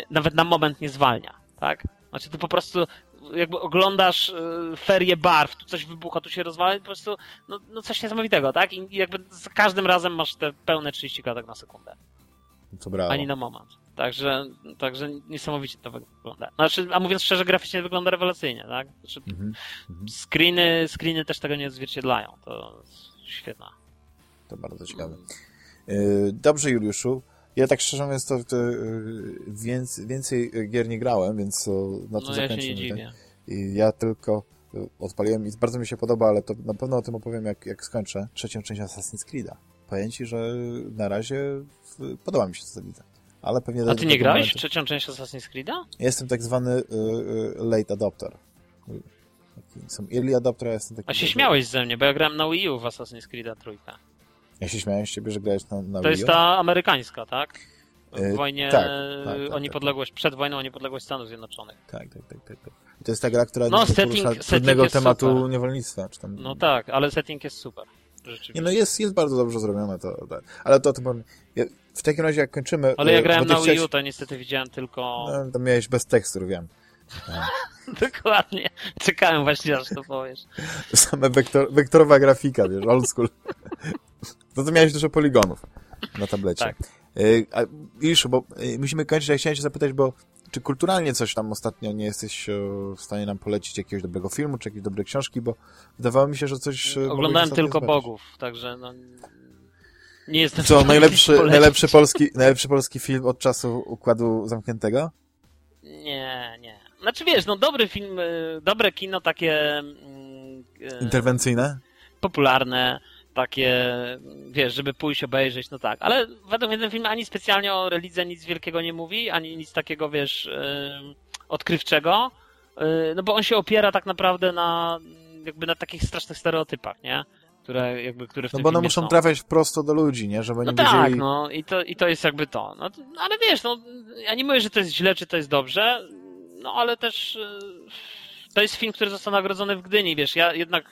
nawet na moment nie zwalnia, tak? Znaczy, ty po prostu jakby oglądasz y, ferię barw, tu coś wybucha, tu się rozwala, po prostu no, no coś niesamowitego, tak? I jakby za każdym razem masz te pełne 30 klatek na sekundę. To brawo. Ani na moment. Także, także niesamowicie to wygląda. Znaczy, a mówiąc szczerze, graficznie wygląda rewelacyjnie, tak? Znaczy, mm -hmm. screeny, screeny też tego nie odzwierciedlają. To świetna. To bardzo ciekawe. Y, dobrze, Juliuszu. Ja tak szczerze mówiąc, to, to więcej, więcej gier nie grałem, więc na to no, zakończymy. Ja. I ja tylko odpaliłem i bardzo mi się podoba, ale to na pewno o tym opowiem, jak, jak skończę trzecią część Assassin's Creed'a. Powiem ci, że na razie podoba mi się to, widzę. Ale pewnie A ty nie grałeś w trzecią część Assassin's Creed'a? Jestem tak zwany y, y, late adopter. Są early adopter, ja jestem taki... A się śmiałeś ze mnie, bo ja grałem na Wii U w Assassin's Creed'a trójkę. Ja się śmiałem z ciebie, że grałeś na, na To jest ta amerykańska, tak? W E, wojnie tak, tak, o tak, niepodległość, przed wojną o niepodległość Stanów Zjednoczonych. Tak, tak, tak, tak. tak. I to jest ta gra, która No, setting- porusza setting tematu super. niewolnictwa. Czy tam... No tak, ale setting jest super. Rzeczywiście. Nie, no jest, jest bardzo dobrze zrobione to, tak. ale to, to powiem, ja, w takim razie jak kończymy... Ale ja e, grałem na Wii chciałeś- U, to niestety widziałem tylko... No, to miałeś bez tekstur, wiem. Dokładnie. Czekałem właśnie, aż to powiesz. Same wektor, wektorowa grafika, wiesz, old school. No to miałeś dużo poligonów na tablecie. Tak. Y, A, Iszu, bo y, musimy kończyć, ja chciałem cię zapytać, bo czy kulturalnie coś tam ostatnio nie jesteś e, w stanie nam polecić jakiegoś dobrego filmu, czy jakiejś dobrej książki, bo wydawało mi się, że coś... e, Oglądałem tylko zobaczyć. Bogów, także no... Nie jestem Co, najlepszy, najlepszy, polski, najlepszy polski film od czasu Układu Zamkniętego? Nie, nie. Znaczy wiesz, no dobry film, dobre kino takie mm, Interwencyjne? popularne, takie, wiesz, żeby pójść obejrzeć, no tak. Ale według mnie ten film ani specjalnie o religii nic wielkiego nie mówi, ani nic takiego, wiesz, odkrywczego, y, no bo on się opiera tak naprawdę na jakby na takich strasznych stereotypach, nie? Które jakby, które w No bo one filmie muszą są. trafiać prosto do ludzi, nie? Żeby No nie tak, wiedzieli... no i to, i to jest jakby to. No, no ale wiesz, no ja nie mówię, że to jest źle, czy to jest dobrze, no ale też y, to jest film, który został nagrodzony w Gdyni, wiesz, ja jednak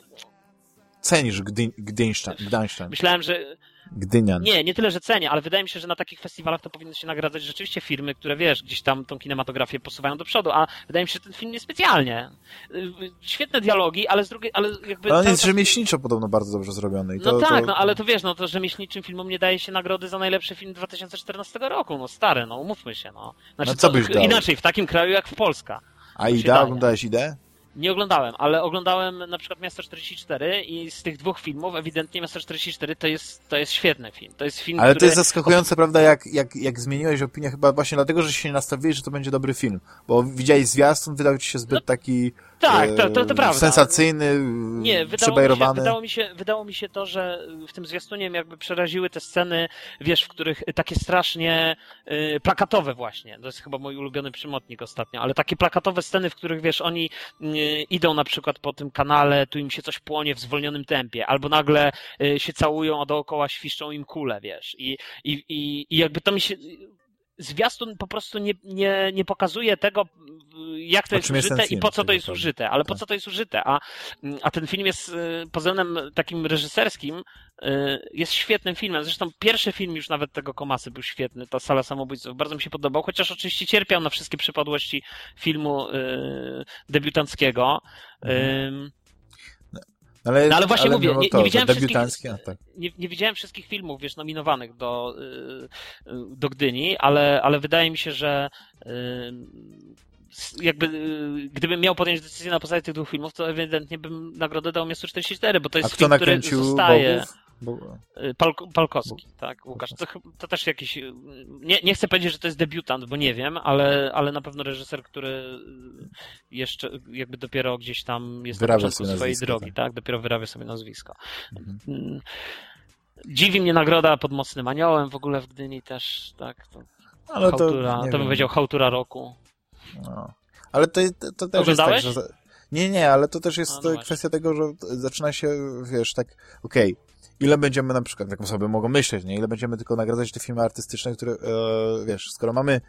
Cenisz Gdy, Gdyńszczan, Gdańszczan, myślałem, że Gdynian. nie, nie tyle, że cenię, ale wydaje mi się, że na takich festiwalach to powinny się nagradzać rzeczywiście firmy, które wiesz, gdzieś tam tą kinematografię posuwają do przodu, a wydaje mi się, że ten film niespecjalnie. Y, Świetne dialogi, ale z drugiej, ale jakby... Ale on jest czas- rzemieślniczo podobno bardzo dobrze zrobiony. I to, No tak, to... no ale to wiesz, no to rzemieślniczym filmom nie daje się nagrody za najlepszy film 2014 roku, no stary, no umówmy się, no. Znaczy, No co to- byś dał? Inaczej, w takim kraju jak w Polska. A się Ida? daje. Oglądałeś Idę? Nie oglądałem, ale oglądałem na przykład Miasto 44 i z tych dwóch filmów ewidentnie Miasto 44 to jest, to jest świetny film. To jest film, Ale który... to jest zaskakujące, prawda, jak, jak, jak zmieniłeś opinię chyba właśnie dlatego, że się nie nastawiłeś, że to będzie dobry film. Bo widziałeś zwiastun, wydał ci się zbyt No, taki tak, to, to, to e, prawda. sensacyjny, Nie, wydało mi, się, wydało, mi się, wydało mi się to, że w tym zwiastunie jakby przeraziły te sceny, wiesz, w których takie strasznie y, plakatowe właśnie, to jest chyba mój ulubiony przymotnik ostatnio, ale takie plakatowe sceny, w których, wiesz, oni y, idą na przykład po tym kanale, tu im się coś płonie w zwolnionym tempie, albo nagle y, się całują, a dookoła świszczą im kule, wiesz, i, i, i, i jakby to mi się... Zwiastun po prostu nie, nie, nie pokazuje tego, jak to jest użyte i po co to jest użyte, ale po Tak. co to jest użyte, a a ten film jest y, pod względem takim reżyserskim y, jest świetnym filmem. Zresztą pierwszy film już nawet tego Komasy był świetny, ta Sala Samobójców. Bardzo mi się podobał, chociaż oczywiście cierpiał na wszystkie przypadłości filmu y, debiutanckiego. Ym, Ale, No ale właśnie mówię, mimo nie- to, nie widziałem debiutancki, a wszystkich- tak. nie, nie widziałem wszystkich filmów, wiesz, nominowanych do, y, do Gdyni, ale, ale wydaje mi się, że y, jakby y, gdybym miał podjąć decyzję na podstawie tych dwóch filmów, to ewidentnie bym nagrodę dał Miastu 44, bo to A jest kto film, który zostaje. Bogów? Bo... Y, Pal, Palkowski, tak, Łukasz. To, to też jakiś. y, Nie, nie chcę powiedzieć, że to jest debiutant, bo nie wiem, ale, ale na pewno reżyser, który y, jeszcze jakby dopiero gdzieś tam jest Wyrabia na początku swojej nazwisko, drogi, tak. tak. Dopiero wyrabia sobie nazwisko. Mhm. Mm. Dziwi mnie nagroda pod Mocnym Aniołem w ogóle w Gdyni też, tak. To, Ale to, hałtura, nie to bym powiedział hałtura roku. No. Ale to, to, to też Oglądałeś? jest tak, że... Nie, nie, ale to też jest no to właśnie. kwestia tego, że zaczyna się, wiesz, tak, okej, ile będziemy na przykład, jak osoby mogą myśleć, nie? Ile będziemy tylko nagradzać te filmy artystyczne, które, e, wiesz, skoro mamy,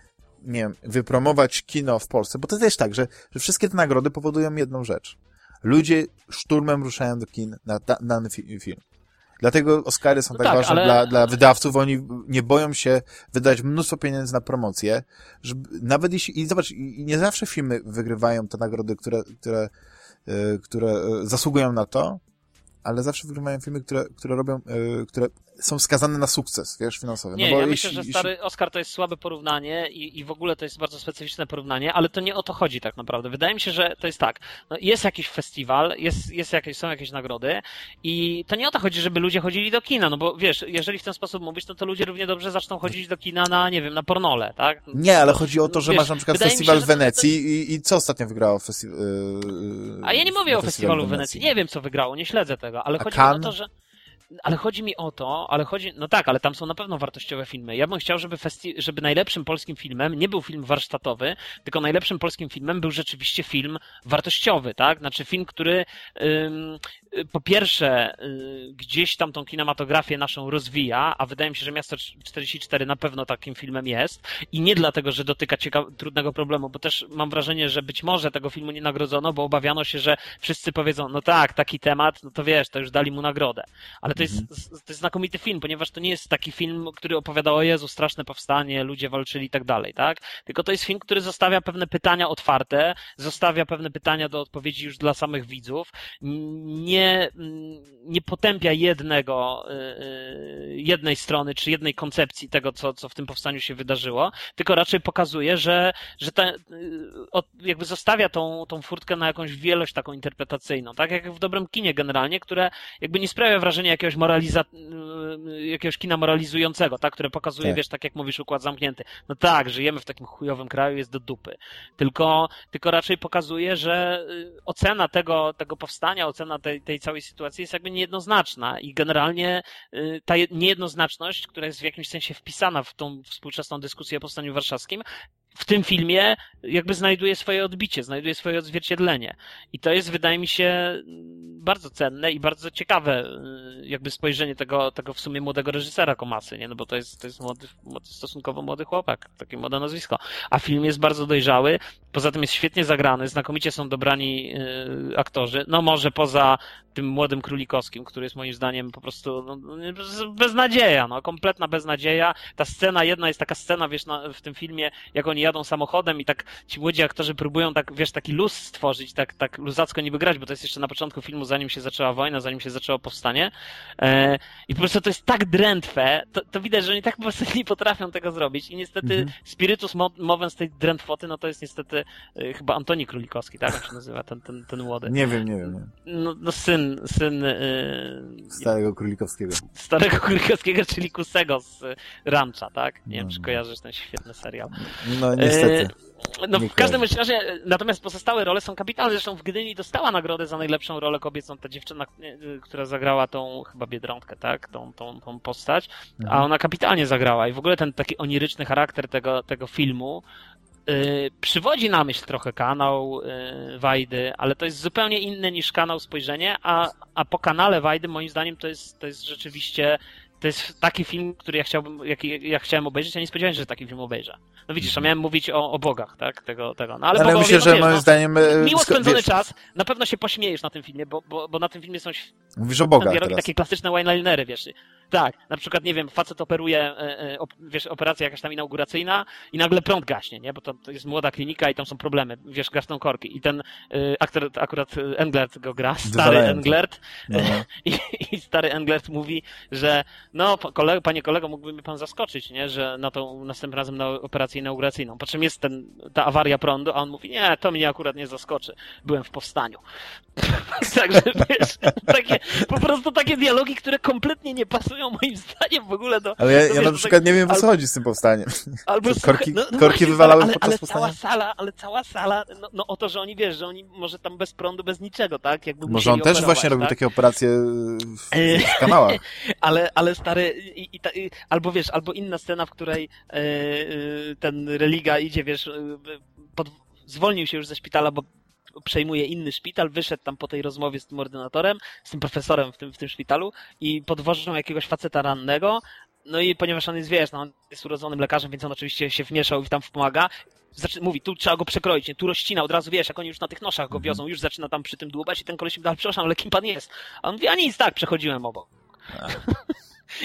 nie wiem, wypromować kino w Polsce, bo to też tak, że, że wszystkie te nagrody powodują jedną rzecz. Ludzie szturmem ruszają do kin na da, dany fi, film. Dlatego Oscary są No tak, tak, ważne ale- dla, dla wydawców, oni nie boją się wydać mnóstwo pieniędzy na promocję, żeby, nawet jeśli, i zobacz, i i nie zawsze filmy wygrywają te nagrody, które, które, e, które e, zasługują na to, ale zawsze wygrywają filmy, które, które robią, e, które są skazane na sukces, wiesz, finansowy. Nie, no bo ja jeśli, myślę, że jeśli- stary Oscar to jest słabe porównanie i, i w ogóle to jest bardzo specyficzne porównanie, ale to nie o to chodzi tak naprawdę. Wydaje mi się, że to jest tak. No, jest jakiś festiwal, jest, jest jakieś, są jakieś nagrody i to nie o to chodzi, żeby ludzie chodzili do kina, no bo wiesz, jeżeli w ten sposób mówisz, no to ludzie równie dobrze zaczną chodzić do kina na, nie wiem, na pornole, tak? Nie, ale chodzi o to, że Wiesz, masz na przykład się, festiwal że w to- to- Wenecji i, i co ostatnio wygrało festiwal? A ja nie mówię o festiwalu w Wenecji, nie wiem co wygrało, nie śledzę tego, ale A chodzi o to, że ale chodzi mi o to, ale chodzi, no tak, ale tam są na pewno wartościowe filmy. Ja bym chciał, żeby, festi- żeby najlepszym polskim filmem nie był film warsztatowy, tylko najlepszym polskim filmem był rzeczywiście film wartościowy, tak? Znaczy film, który ym, po pierwsze, y, gdzieś tam tą kinematografię naszą rozwija, a wydaje mi się, że Miasto 44 na pewno takim filmem jest. I nie dlatego, że dotyka ciekaw- trudnego problemu, bo też mam wrażenie, że być może tego filmu nie nagrodzono, bo obawiano się, że wszyscy powiedzą, no tak, taki temat, no to wiesz, to już dali mu nagrodę. Ale to jest, Mhm. to jest znakomity film, ponieważ to nie jest taki film, który opowiadał o Jezu, straszne powstanie, ludzie walczyli i tak dalej, tak? Tylko to jest film, który zostawia pewne pytania otwarte, zostawia pewne pytania do odpowiedzi już dla samych widzów, nie, nie potępia jednego, y, jednej strony, czy jednej koncepcji tego, co, co w tym powstaniu się wydarzyło, tylko raczej pokazuje, że, że ta, y, jakby zostawia tą, tą furtkę na jakąś wielość taką interpretacyjną, tak jak w dobrym kinie generalnie, które jakby nie sprawia wrażenia jakiegoś moraliza, y, jakiegoś kina moralizującego, tak, które pokazuje, Tak. wiesz, tak jak mówisz, układ zamknięty. No tak, żyjemy w takim chujowym kraju, jest do dupy. Tylko, tylko raczej pokazuje, że y, ocena tego, tego powstania, ocena tej, tej całej sytuacji jest jakby niejednoznaczna i generalnie y, ta je- niejednoznaczność, która jest w jakimś sensie wpisana w tą współczesną dyskusję o powstaniu warszawskim, w tym filmie jakby znajduje swoje odbicie, znajduje swoje odzwierciedlenie. I to jest, wydaje mi się, bardzo cenne i bardzo ciekawe y, jakby spojrzenie tego, tego w sumie młodego reżysera Komasy, nie? No bo to jest, to jest młody, stosunkowo młody chłopak, takie młode nazwisko. A film jest bardzo dojrzały, poza tym jest świetnie zagrany, znakomicie są dobrani y, aktorzy, no może poza tym młodym Królikowskim, który jest moim zdaniem po prostu no, bez, beznadzieja, no, kompletna beznadzieja. Ta scena, jedna jest taka scena, wiesz, na, w tym filmie, jak oni jadą samochodem i tak ci młodzi aktorzy próbują tak, wiesz, taki luz stworzyć, tak, tak luzacko niby grać, bo to jest jeszcze na początku filmu, zanim się zaczęła wojna, zanim się zaczęło powstanie. E, I po prostu to jest tak drętwe, to, to widać, że oni tak po prostu nie potrafią tego zrobić i niestety Mhm. spiritus mo- mowę z tej drętwoty, no to jest niestety e, chyba Antoni Królikowski, tak? Jak się nazywa ten, ten, ten młody. Nie wiem, nie wiem. Nie. No, no syn, syn y, Starego Królikowskiego. starego Królikowskiego, czyli Kusego z Rancha, tak? Nie wiem, No, czy no. kojarzysz ten świetny serial. No niestety. E, No Nie w każdym razie, natomiast pozostałe role są kapitalne. Zresztą w Gdyni dostała nagrodę za najlepszą rolę kobiecą ta dziewczyna, e, która zagrała tą chyba Biedronkę, tak? Tą, tą, tą postać. A Mhm. ona kapitalnie zagrała i w ogóle ten taki oniryczny charakter tego, tego filmu yy, przywodzi na myśl trochę kanał yy, Wajdy, ale to jest zupełnie inny niż kanał Spojrzenie, a, a po kanale Wajdy moim zdaniem to jest, to jest rzeczywiście to jest taki film, który ja chciałbym, jaki ja chciałem obejrzeć, ja nie spodziewałem się, że taki film obejrzę. No widzisz, a miałem mówić o, o bogach, tak? Tego, tego. No, ale, Ale myślę, no że moim no, zdaniem... e, Miło spędzony czas, na pewno się pośmiejesz na tym filmie, bo, bo, bo na tym filmie są Mówisz o bogach teraz. takie klasyczne one-linery, wiesz. Tak, na przykład, nie wiem, facet operuje, e, e, wiesz, operacja jakaś tam inauguracyjna i nagle prąd gaśnie, nie? Bo to, to jest młoda klinika i tam są problemy, wiesz, gasną korki. I ten e, aktor, akurat Englert go gra, stary. Englert, No, no. i, i stary Englert mówi, że no, pa- kole, panie kolego, mógłby mnie pan zaskoczyć, nie? Że na tą następnym razem na operację inauguracyjną. Po czym jest ten, ta awaria prądu, a on mówi, nie, to mnie akurat nie zaskoczy. Byłem w powstaniu. Także wiesz, takie, po prostu takie dialogi, które kompletnie nie pasują moim zdaniem w ogóle do. Ale ja, do, ja wiesz, na przykład nie wiem, o co chodzi z tym powstaniem. Albo korki- no, no korki wywalały ale, podczas ale powstania? cała sala, ale cała sala, no, no o to, że oni wiesz, że oni może tam bez prądu, bez niczego, tak? Jakby Może on też operować, właśnie robił tak? takie operacje w, E, w kanałach. ale, ale stary, i, i, ta- i, albo wiesz, albo inna scena, w której e, e, ten religa idzie, wiesz, e, pod, zwolnił się już ze szpitala, bo przejmuje inny szpital, wyszedł tam po tej rozmowie z tym ordynatorem, z tym profesorem w tym, w tym szpitalu i podwożą jakiegoś faceta rannego, no i ponieważ on jest, wiesz, no, on jest urodzonym lekarzem, więc on oczywiście się wmieszał i tam pomaga, Zaczy, mówi, tu trzeba go przekroić, nie? tu rozcina, od razu wiesz, jak oni już na tych noszach go Mhm. wiozą, już zaczyna tam przy tym dłubać i ten koleś mówi, ale przepraszam, ale kim pan jest? A on mówi, a nic, tak, przechodziłem obok.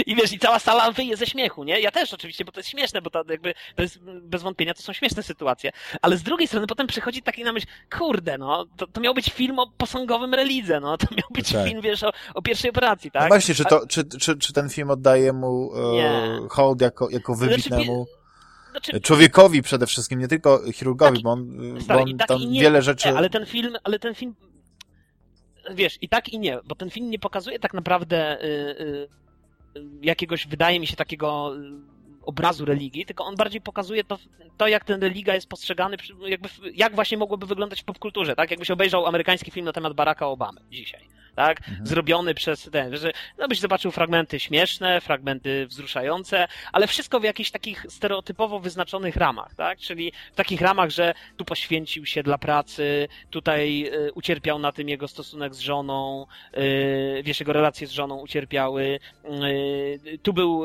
I wiesz, i cała sala wyje ze śmiechu, nie? Ja też oczywiście, bo to jest śmieszne, bo to jakby, to jest bez wątpienia, to są śmieszne sytuacje. Ale z drugiej strony potem przychodzi taki na myśl, kurde, no, to, to miał być film o posągowym relidze, no, to miał być Tak. film, wiesz, o, o pierwszej operacji, tak? No właśnie, czy, to, czy, czy, czy ten film oddaje mu e, hołd jako, jako Znaczy, wybitnemu Znaczy, człowiekowi przede wszystkim, nie tylko chirurgowi, Tak, bo on, bo stary, on i tak, tam nie, wiele rzeczy... Nie, ale ten film, ale ten film, wiesz, i tak i nie, bo ten film nie pokazuje tak naprawdę y, y, jakiegoś, wydaje mi się, takiego y, obrazu religii, tylko on bardziej pokazuje to, to jak ten religia jest postrzegany, jakby, jak właśnie mogłoby wyglądać w popkulturze, tak? Jakbyś obejrzał amerykański film na temat Baracka Obamy dzisiaj. Tak? Mhm. Zrobiony przez ten, że no byś zobaczył fragmenty śmieszne, fragmenty wzruszające, ale wszystko w jakichś takich stereotypowo wyznaczonych ramach, tak? Czyli w takich ramach, że tu poświęcił się dla pracy, tutaj y, ucierpiał na tym jego stosunek z żoną, y, wiesz, jego relacje z żoną ucierpiały, y, tu był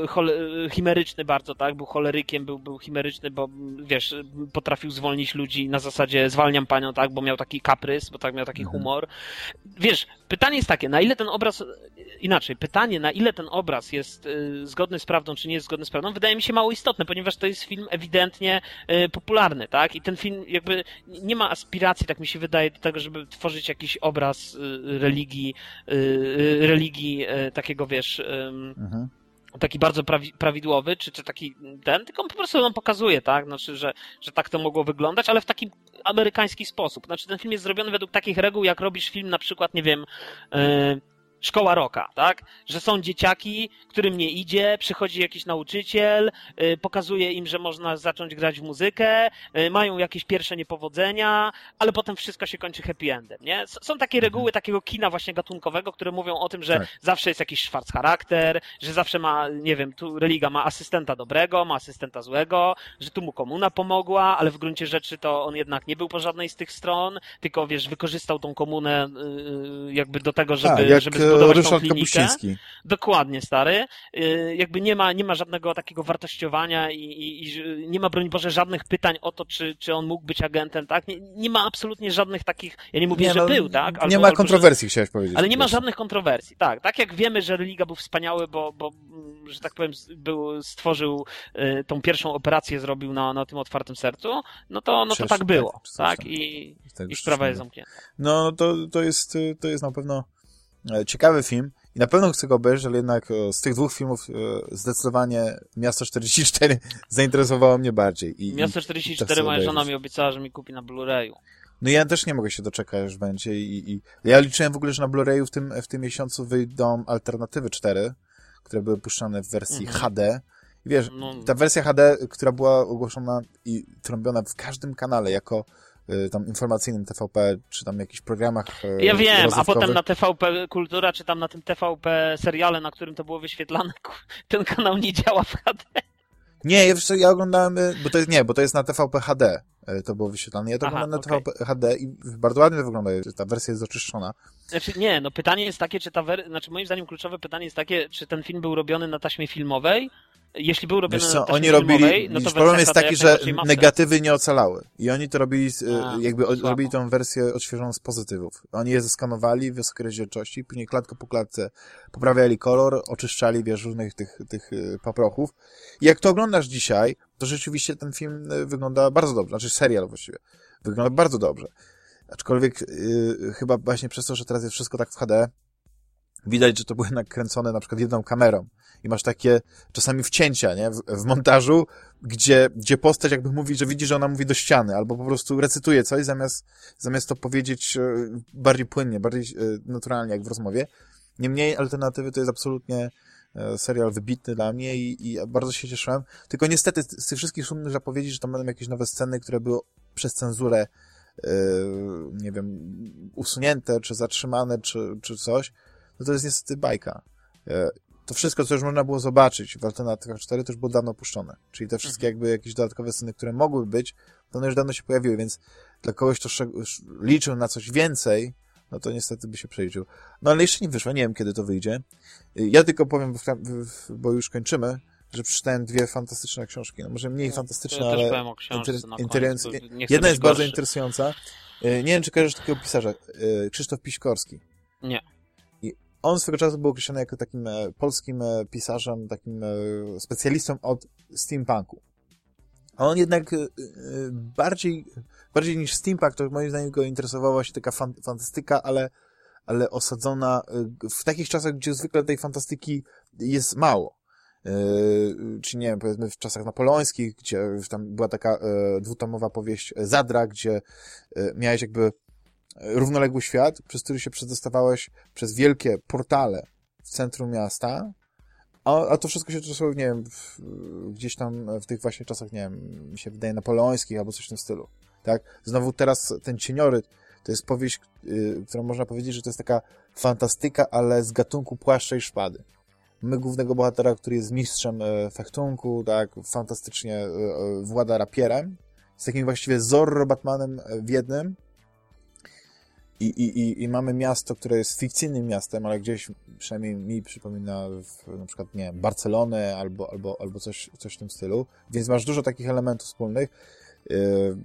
chimeryczny bardzo, tak? Był cholerykiem, był, był chimeryczny, bo wiesz, potrafił zwolnić ludzi na zasadzie zwalniam panią, tak? Bo miał taki kaprys, bo tak miał taki mhm. humor. Wiesz, pytanie jest takie, na ile ten obraz, inaczej, pytanie, na ile ten obraz jest y, zgodny z prawdą, czy nie jest zgodny z prawdą, wydaje mi się mało istotne, ponieważ to jest film ewidentnie y, popularny, tak? I ten film jakby nie ma aspiracji, tak mi się wydaje, do tego, żeby tworzyć jakiś obraz y, religii, religii takiego, wiesz, mhm taki bardzo prawi, prawidłowy, czy, czy taki ten, tylko on po prostu nam pokazuje, tak, znaczy, że, że tak to mogło wyglądać, ale w taki amerykański sposób. Znaczy, ten film jest zrobiony według takich reguł, jak robisz film na przykład, nie wiem, yy, szkoła roka, tak? Że są dzieciaki, którym nie idzie, przychodzi jakiś nauczyciel, yy, pokazuje im, że można zacząć grać w muzykę, yy, mają jakieś pierwsze niepowodzenia, ale potem wszystko się kończy happy endem, nie? Są takie reguły mhm. takiego kina właśnie gatunkowego, które mówią o tym, że tak. zawsze jest jakiś szwarc charakter, że zawsze ma, nie wiem, tu religa ma asystenta dobrego, ma asystenta złego, że tu mu komuna pomogła, ale w gruncie rzeczy to on jednak nie był po żadnej z tych stron, tylko wiesz, wykorzystał tą komunę yy, jakby do tego, żeby, tak, żeby zbudować Ryszard tą klinikę. Dokładnie, stary. Y, jakby nie ma, nie ma żadnego takiego wartościowania i, i, i, nie ma, broń Boże, żadnych pytań o to, czy, czy on mógł być agentem, tak? Nie, nie ma absolutnie żadnych takich, ja nie mówię, nie, że no, był, tak? Albo, nie ma kontrowersji, że, chciałeś powiedzieć. Ale nie ma żadnych kontrowersji, tak. Tak jak wiemy, że Religa był wspaniały, bo, bo że tak powiem, był, stworzył y, tą pierwszą operację, zrobił na, na tym otwartym sercu, no to, no to tak było, tak? tak? I, i sprawa jest zamknięta. No, to, to, jest, to jest na pewno ciekawy film i na pewno chcę go obejrzeć, ale jednak e, z tych dwóch filmów e, zdecydowanie Miasto 44 zainteresowało mnie bardziej. I, Miasto 44 tak moja żona mi obiecała, że mi kupi na Blu-rayu. No ja też nie mogę się doczekać, aż będzie i, i ja liczyłem w ogóle, że na Blu-rayu w tym, w tym miesiącu wyjdą alternatywy 4, które były puszczane w wersji mhm. HD. I wiesz, no. ta wersja HD, która była ogłoszona i trąbiona w każdym kanale jako tam informacyjnym TVP, czy tam jakichś programach y, Ja wiem, a potem na TVP Kultura, czy tam na tym TVP seriale, na którym to było wyświetlane, ten kanał nie działa w HD. Nie, ja, ja oglądałem, y, bo to jest, nie, bo to jest na TVP HD to było wyświetlane. Ja to Aha, oglądam na okay. TVP HD i bardzo ładnie to wygląda, ta wersja jest oczyszczona. Znaczy, nie, no pytanie jest takie, czy ta wersja, znaczy moim zdaniem kluczowe pytanie jest takie, czy ten film był robiony na taśmie filmowej, jeśli był robiony co, oni robili, no to problem jest taki, że negatywy nie ocalały. I oni to robili, A, jakby robili tą wersję odświeżoną z pozytywów. Oni je zeskanowali w wysokiej rozdzielczości, później klatkę po klatce poprawiali kolor, oczyszczali, wiesz, różnych tych, tych y, paprochów. I jak to oglądasz dzisiaj, to rzeczywiście ten film y, wygląda bardzo dobrze, znaczy serial właściwie. Wygląda bardzo dobrze. Aczkolwiek yy, chyba właśnie przez to, że teraz jest wszystko tak w HD, widać, że to były nakręcone na przykład jedną kamerą i masz takie czasami wcięcia, nie, w, w, montażu, gdzie, gdzie postać jakby mówi, że widzi, że ona mówi do ściany, albo po prostu recytuje coś, zamiast, zamiast to powiedzieć e, bardziej płynnie, bardziej e, naturalnie, jak w rozmowie. Niemniej alternatywy to jest absolutnie e, serial wybitny dla mnie i, i bardzo się cieszyłem. Tylko niestety z tych wszystkich szumnych zapowiedzi, że tam będą jakieś nowe sceny, które były przez cenzurę nie wiem, usunięte, czy zatrzymane, czy, czy coś, no to jest niestety bajka to wszystko, co już można było zobaczyć w Alternatywach 4, to już było dawno opuszczone. Czyli te wszystkie mhm. jakby jakieś dodatkowe sceny, które mogły być, to one już dawno się pojawiły, więc dla kogoś, kto liczył na coś więcej, no to niestety by się przejdził. No ale jeszcze nie wyszło, nie wiem kiedy to wyjdzie. Ja tylko powiem, bo już kończymy, że przeczytałem dwie fantastyczne książki. No może mniej no, fantastyczne, ja ale interesujące. Jedna jest bardzo interesująca. E, nie wiem, czy kojarzysz takiego pisarza. E, Krzysztof Piśkorski. Nie. On swego czasu był określony jako takim e, polskim e, pisarzem, takim e, specjalistą od steampunku. On jednak bardziej, bardziej niż steampunk, to moim zdaniem go interesowała się taka fan, fantastyka, ale, ale osadzona w takich czasach, gdzie zwykle tej fantastyki jest mało. Czy nie wiem, powiedzmy w czasach napoleońskich, gdzie tam była taka dwutomowa powieść Zadra, gdzie miałeś jakby równoległy świat, przez który się przedostawałeś przez wielkie portale w centrum miasta, a, a to wszystko się toczyło, nie wiem, w, gdzieś tam w tych właśnie czasach, nie wiem, mi się wydaje napoleońskich albo coś w tym stylu, tak? Znowu teraz ten cieniory, To jest powieść, y, którą można powiedzieć, że to jest taka fantastyka, ale z gatunku płaszcza i szpady. My głównego bohatera, który jest mistrzem e, fechtunku, tak, fantastycznie e, włada rapierem, z takim właściwie Zorro Batmanem w jednym, i, i, i mamy miasto, które jest fikcyjnym miastem, ale gdzieś przynajmniej mi przypomina w, na przykład, nie wiem, Barcelonę albo, albo, albo coś, coś w tym stylu, więc masz dużo takich elementów wspólnych. Yy,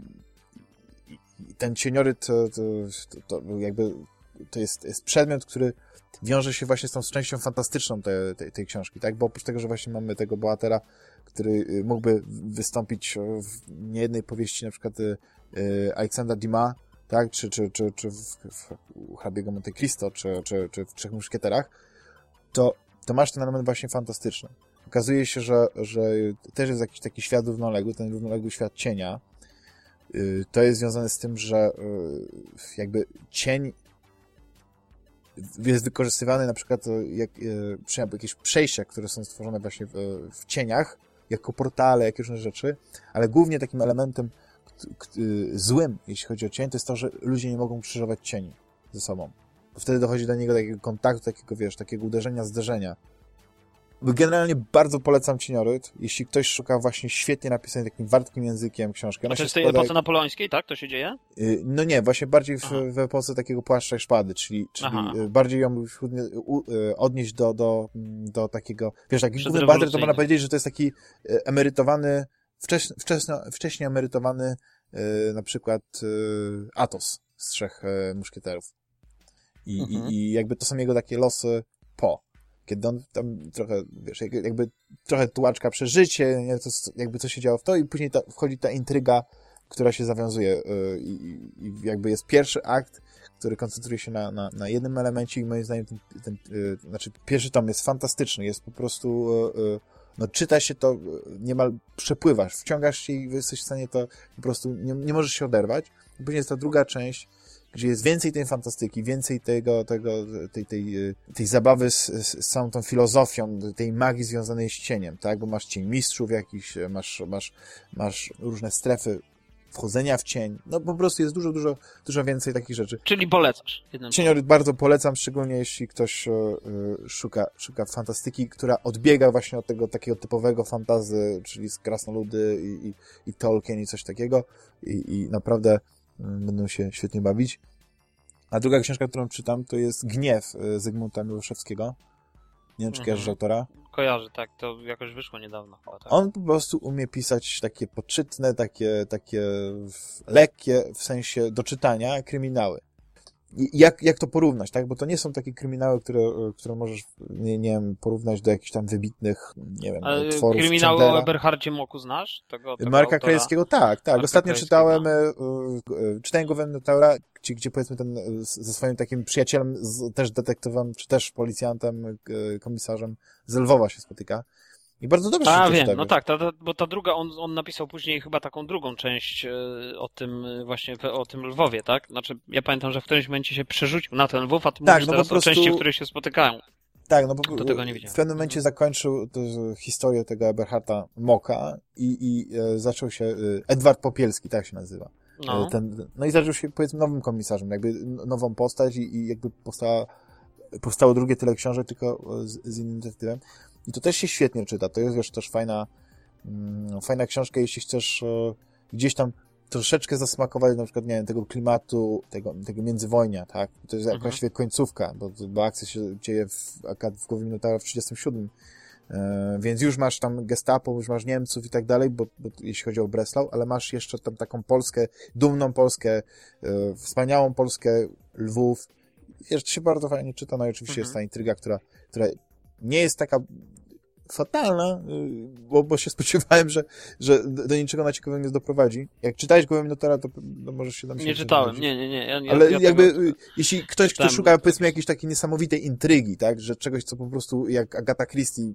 ten cieniory to, to, to, jakby to jest, jest przedmiot, który wiąże się właśnie z tą częścią fantastyczną te, te, tej książki, tak? Bo oprócz tego, że właśnie mamy tego bohatera, który y, mógłby wystąpić w niejednej powieści, na przykład y, y, Aleksandra Dima, tak? Czy, czy, czy, czy w, w hrabiego Monte Cristo, czy, czy, czy w Trzech Muszkieterach, to, to masz ten element właśnie fantastyczny. Okazuje się, że, że też jest jakiś taki świat równoległy, ten równoległy świat cienia. Y, to jest związane z tym, że y, jakby cień jest wykorzystywany na przykład jak, y, przy jakieś przejścia, które są stworzone właśnie w, w cieniach, jako portale, jakieś różne rzeczy, ale głównie takim elementem złym, jeśli chodzi o cień, to jest to, że ludzie nie mogą krzyżować cieni ze sobą. Wtedy dochodzi do niego takiego kontaktu, takiego, wiesz, takiego uderzenia, zderzenia. Generalnie bardzo polecam Cienioryt, jeśli ktoś szuka właśnie świetnie napisanej takim wartkim językiem książki. Ona to jest w tej składa... epoce napoleońskiej, tak? To się dzieje? Y, no nie, właśnie bardziej w, w epoce takiego płaszcza i szpady, czyli, czyli y, bardziej ją y, odnieść do, do, do takiego, wiesz, taki główny bohater, to można powiedzieć, że to jest taki emerytowany wcześniej, emerytowany yy, na przykład yy, Atos z Trzech yy, Muszkieterów. I, mhm. i, I jakby to są jego takie losy po. Kiedy on tam trochę, wiesz, jakby trochę tułaczka przeżycie, nie, to jakby co się działo w to i później ta, wchodzi ta intryga, która się zawiązuje i, i, jakby jest pierwszy akt, który koncentruje się na, na, na jednym elemencie i moim zdaniem ten, ten, znaczy pierwszy tom jest fantastyczny, jest po prostu no czyta się to, niemal przepływasz, wciągasz się i jesteś w stanie to po prostu, nie, nie możesz się oderwać. Później jest ta druga część, gdzie jest więcej tej fantastyki, więcej tego, tego tej, tej, tej zabawy z, z całą tą filozofią, tej magii związanej z cieniem, tak? Bo masz cień mistrzów jakiś, masz, masz, masz różne strefy wchodzenia w cień. No po prostu jest dużo, dużo, dużo więcej takich rzeczy. Czyli polecasz. Cieniory bardzo polecam, szczególnie jeśli ktoś e, szuka, szuka fantastyki, która odbiega właśnie od tego takiego typowego fantazy, czyli z Krasnoludy i, i, i Tolkien i coś takiego i, i naprawdę mm, będą się świetnie bawić. A druga książka, którą czytam, to jest Gniew e, Zygmunta Miłoszewskiego. Nie wiem, czy mhm. autora. Kojarzę, tak, to jakoś wyszło niedawno. Chyba, tak? On po prostu umie pisać takie poczytne, takie, takie lekkie, w sensie do czytania, kryminały jak, jak to porównać, tak? Bo to nie są takie kryminały, które, które możesz, nie, nie wiem, porównać do jakichś tam wybitnych, nie wiem, Ale tworów Kryminały o Eberhardzie Moku znasz? Tego, tego Marka Krajewskiego, tak, tak. Marka Ostatnio czytałem, e, e, czytałem go Wenetaura, gdzie, gdzie powiedzmy ten e, ze swoim takim przyjacielem, z, też detektywem, czy też policjantem, komisarzem z Lwowa się spotyka. I bardzo dobrze A, wiem, no tak, ta, ta, bo ta druga, on, on napisał później chyba taką drugą część e, o tym e, właśnie, o tym Lwowie, tak? Znaczy, ja pamiętam, że w którymś momencie się przerzucił na ten Lwów, a ty tak, no teraz po prostu... o części, w której się spotykają. Tak, no bo tego nie w pewnym momencie zakończył historię tego Eberharda Moka i, i e, zaczął się, Edward Popielski, tak się nazywa. No. Ten, no i zaczął się, powiedzmy, nowym komisarzem, jakby nową postać i, i jakby powstała, powstało drugie tyle książek, tylko z, z innym detektywem. I to też się świetnie czyta. To jest wiesz, też fajna, mm, fajna książka, jeśli chcesz e, gdzieś tam troszeczkę zasmakować na przykład, nie wiem, tego klimatu, tego, tego międzywojnia, tak? To jest mhm. właściwie końcówka, bo, bo akcja się dzieje w, w głowie Minotaura w 37. E, więc już masz tam gestapo, już masz Niemców i tak dalej, bo, bo, jeśli chodzi o Breslau, ale masz jeszcze tam taką Polskę, dumną Polskę, e, wspaniałą Polskę, Lwów. Wiesz, to się bardzo fajnie czyta, no i oczywiście mhm. jest ta intryga, która, która nie jest taka fatalna, y, bo, bo się spodziewałem, że, że do niczego na ciekawego nie doprowadzi. Jak czytałeś Głowę Minotaura, to no, możesz się tam... Nie czytałem, nie, nie, nie. Ja, Ale ja jakby, tego... jeśli ktoś, kto szuka, powiedzmy, jakiejś takiej niesamowitej intrygi, tak, że czegoś, co po prostu, jak Agata Christie y,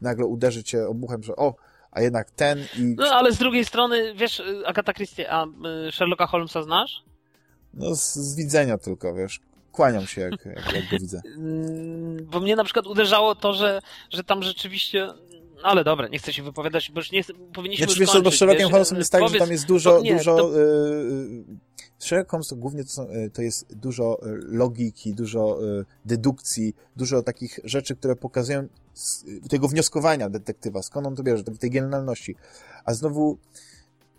nagle uderzy cię obuchem, że o, a jednak ten i... No, ale z drugiej strony, wiesz, Agata Christie, a Sherlocka Holmesa znasz? No, z, z widzenia tylko, wiesz kłaniam się, jak, jak, jak go widzę. Mm, bo mnie na przykład uderzało to, że, że tam rzeczywiście ale dobra, nie chcę się wypowiadać, bo już nie powinniśmy znaczy, wiesz, bo z Sherlockiem Holmesem jest tak, powiedz, że tam jest dużo, to, nie, dużo to... Sherlock Holmes to głównie to, są, to jest dużo logiki, dużo yy, dedukcji, dużo takich rzeczy, które pokazują tego wnioskowania detektywa, skąd on to bierze, tej genialności. A znowu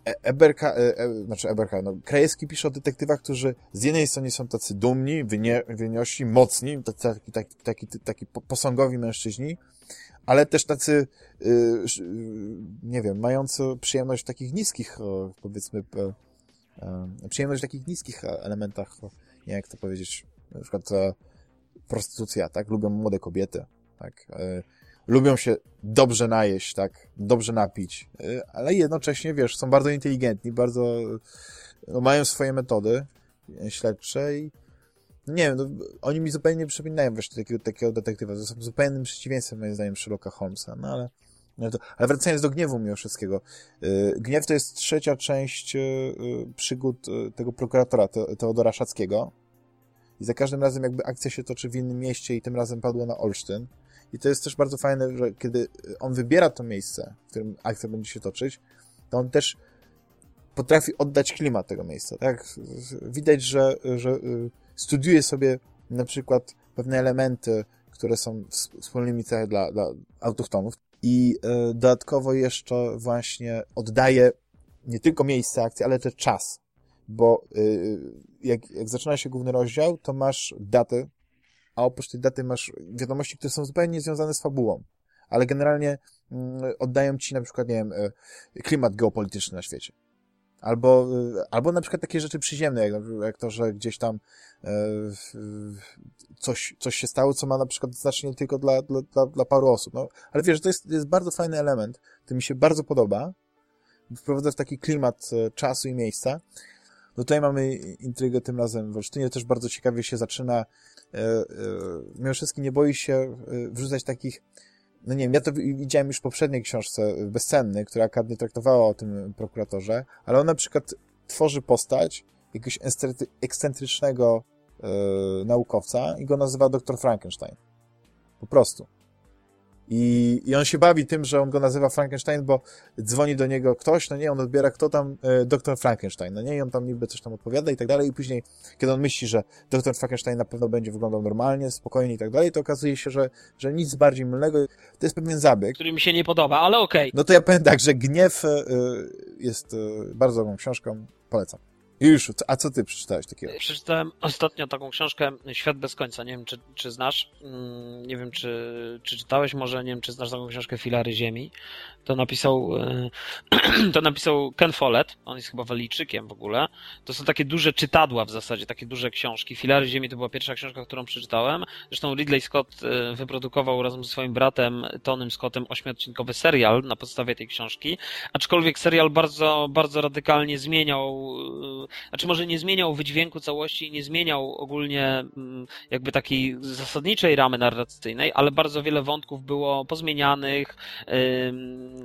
Eberka, e, e, znaczy Eberka, no, Krajewski pisze o detektywach, którzy z jednej strony są tacy dumni, wynie, mocni, taki, taki, taki, taki posągowi mężczyźni, ale też tacy, y, nie wiem, mający przyjemność w takich niskich, powiedzmy, przyjemność w takich niskich elementach, nie jak to powiedzieć, na przykład e, prostytucja, tak? Lubią młode kobiety, tak? Lubią się dobrze najeść, tak, dobrze napić, y, ale jednocześnie, wiesz, są bardzo inteligentni, bardzo no, mają swoje metody śledcze i nie wiem, no, oni mi zupełnie nie przypominają właśnie takiego, takiego detektywa, to są zupełnym przeciwieństwem moim zdaniem Sherlocka Holmesa, no ale no ale wracając do gniewu mimo wszystkiego. Y, Gniew to jest trzecia część y, przygód tego prokuratora Teodora Szackiego. I za każdym razem jakby akcja się toczy w innym mieście i tym razem padło na Olsztyn. I to jest też bardzo fajne, że kiedy on wybiera to miejsce, w którym akcja będzie się toczyć, to on też potrafi oddać klimat tego miejsca, tak? Widać, że, że y, studiuje sobie na przykład pewne elementy, które są wspólnymi cechy dla, dla autochtonów i y, dodatkowo jeszcze właśnie oddaje nie tylko miejsce akcji, ale też czas, bo y, jak, jak zaczyna się główny rozdział, to masz daty, a oprócz tej daty masz wiadomości, które są zupełnie niezwiązane z fabułą, ale generalnie mm, oddają ci na przykład, nie wiem, e, klimat geopolityczny na świecie. Albo, e, albo na przykład takie rzeczy przyziemne, jak, jak to, że gdzieś tam e, coś, coś się stało, co ma na przykład znaczenie tylko dla, dla, dla, dla paru osób. No, ale wiesz, to jest, to jest bardzo fajny element, to mi się bardzo podoba, wprowadza w taki klimat czasu i miejsca. No tutaj mamy intrygę tym razem w Olsztynie, też bardzo ciekawie się zaczyna E, e, Miłoszewski nie boi się e, wrzucać takich no nie wiem, ja to widziałem już w poprzedniej książce Bezcenny, która akadnie traktowała o tym prokuratorze, ale on na przykład tworzy postać jakiegoś ekscentrycznego naukowca i go nazywa dr Frankenstein. Po prostu. I, I on się bawi tym, że on go nazywa Frankenstein, bo dzwoni do niego ktoś, no nie, on odbiera kto tam, e, doktor Frankenstein, no nie, i on tam niby coś tam odpowiada i tak dalej, i później, kiedy on myśli, że doktor Frankenstein na pewno będzie wyglądał normalnie, spokojnie i tak dalej, to okazuje się, że, że nic bardziej mylnego, to jest pewien zabieg. Który mi się nie podoba, ale okej. Okay. No to ja powiem tak, że Gniew y, jest y, bardzo dobrą książką, polecam. Już, a co ty przeczytałeś takiego? Przeczytałem ostatnio taką książkę Świat bez końca. Nie wiem, czy, czy znasz. Mm, nie wiem, czy, czy czytałeś może. Nie wiem, czy znasz taką książkę Filary Ziemi. To napisał, e, to napisał Ken Follett. On jest chyba walijczykiem w ogóle. To są takie duże czytadła w zasadzie, takie duże książki. Filary Ziemi to była pierwsza książka, którą przeczytałem. Zresztą Ridley Scott e, wyprodukował razem ze swoim bratem Tonym Scottem ośmiodcinkowy serial na podstawie tej książki. Aczkolwiek serial bardzo, bardzo radykalnie zmieniał e, znaczy może nie zmieniał wydźwięku całości nie zmieniał ogólnie mm, jakby takiej zasadniczej ramy narracyjnej, ale bardzo wiele wątków było pozmienianych,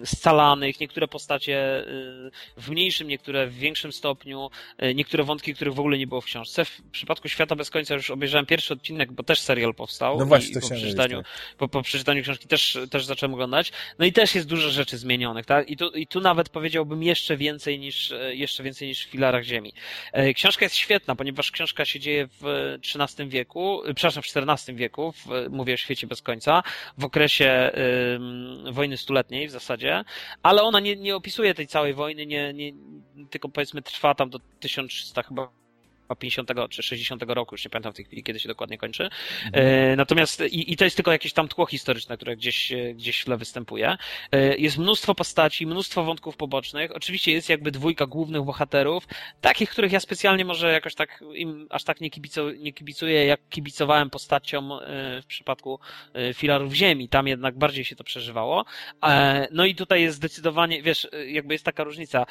scalanych, niektóre postacie y, w mniejszym, niektóre w większym stopniu, y, niektóre wątki, których w ogóle nie było w książce. W przypadku Świata bez końca już obejrzałem pierwszy odcinek, bo też serial powstał. No właśnie, po przeczytaniu, tak. po, po przeczytaniu książki też, też zacząłem oglądać. No i też jest dużo rzeczy zmienionych, tak? I tu, i tu nawet powiedziałbym jeszcze więcej niż, jeszcze więcej niż w filarach ziemi. E, książka jest świetna, ponieważ książka się dzieje w XIII wieku, przepraszam, w XIV wieku, w, mówię o świecie bez końca, w okresie y, wojny stuletniej w zasadzie, ale ona nie, nie opisuje tej całej wojny, nie, nie, tylko powiedzmy trwa tam do 1300 chyba 50 czy 60 roku, już nie pamiętam w tej chwili, kiedy się dokładnie kończy. Mhm. E, natomiast i, i, to jest tylko jakieś tam tło historyczne, które gdzieś, e, gdzieś w tle występuje. E, jest mnóstwo postaci, mnóstwo wątków pobocznych. Oczywiście jest jakby dwójka głównych bohaterów, takich, których ja specjalnie może jakoś tak im aż tak nie, kibicu, nie kibicuję, jak kibicowałem postaciom w przypadku filarów ziemi. Tam jednak bardziej się to przeżywało. No i tutaj jest zdecydowanie, wiesz, jakby jest taka różnica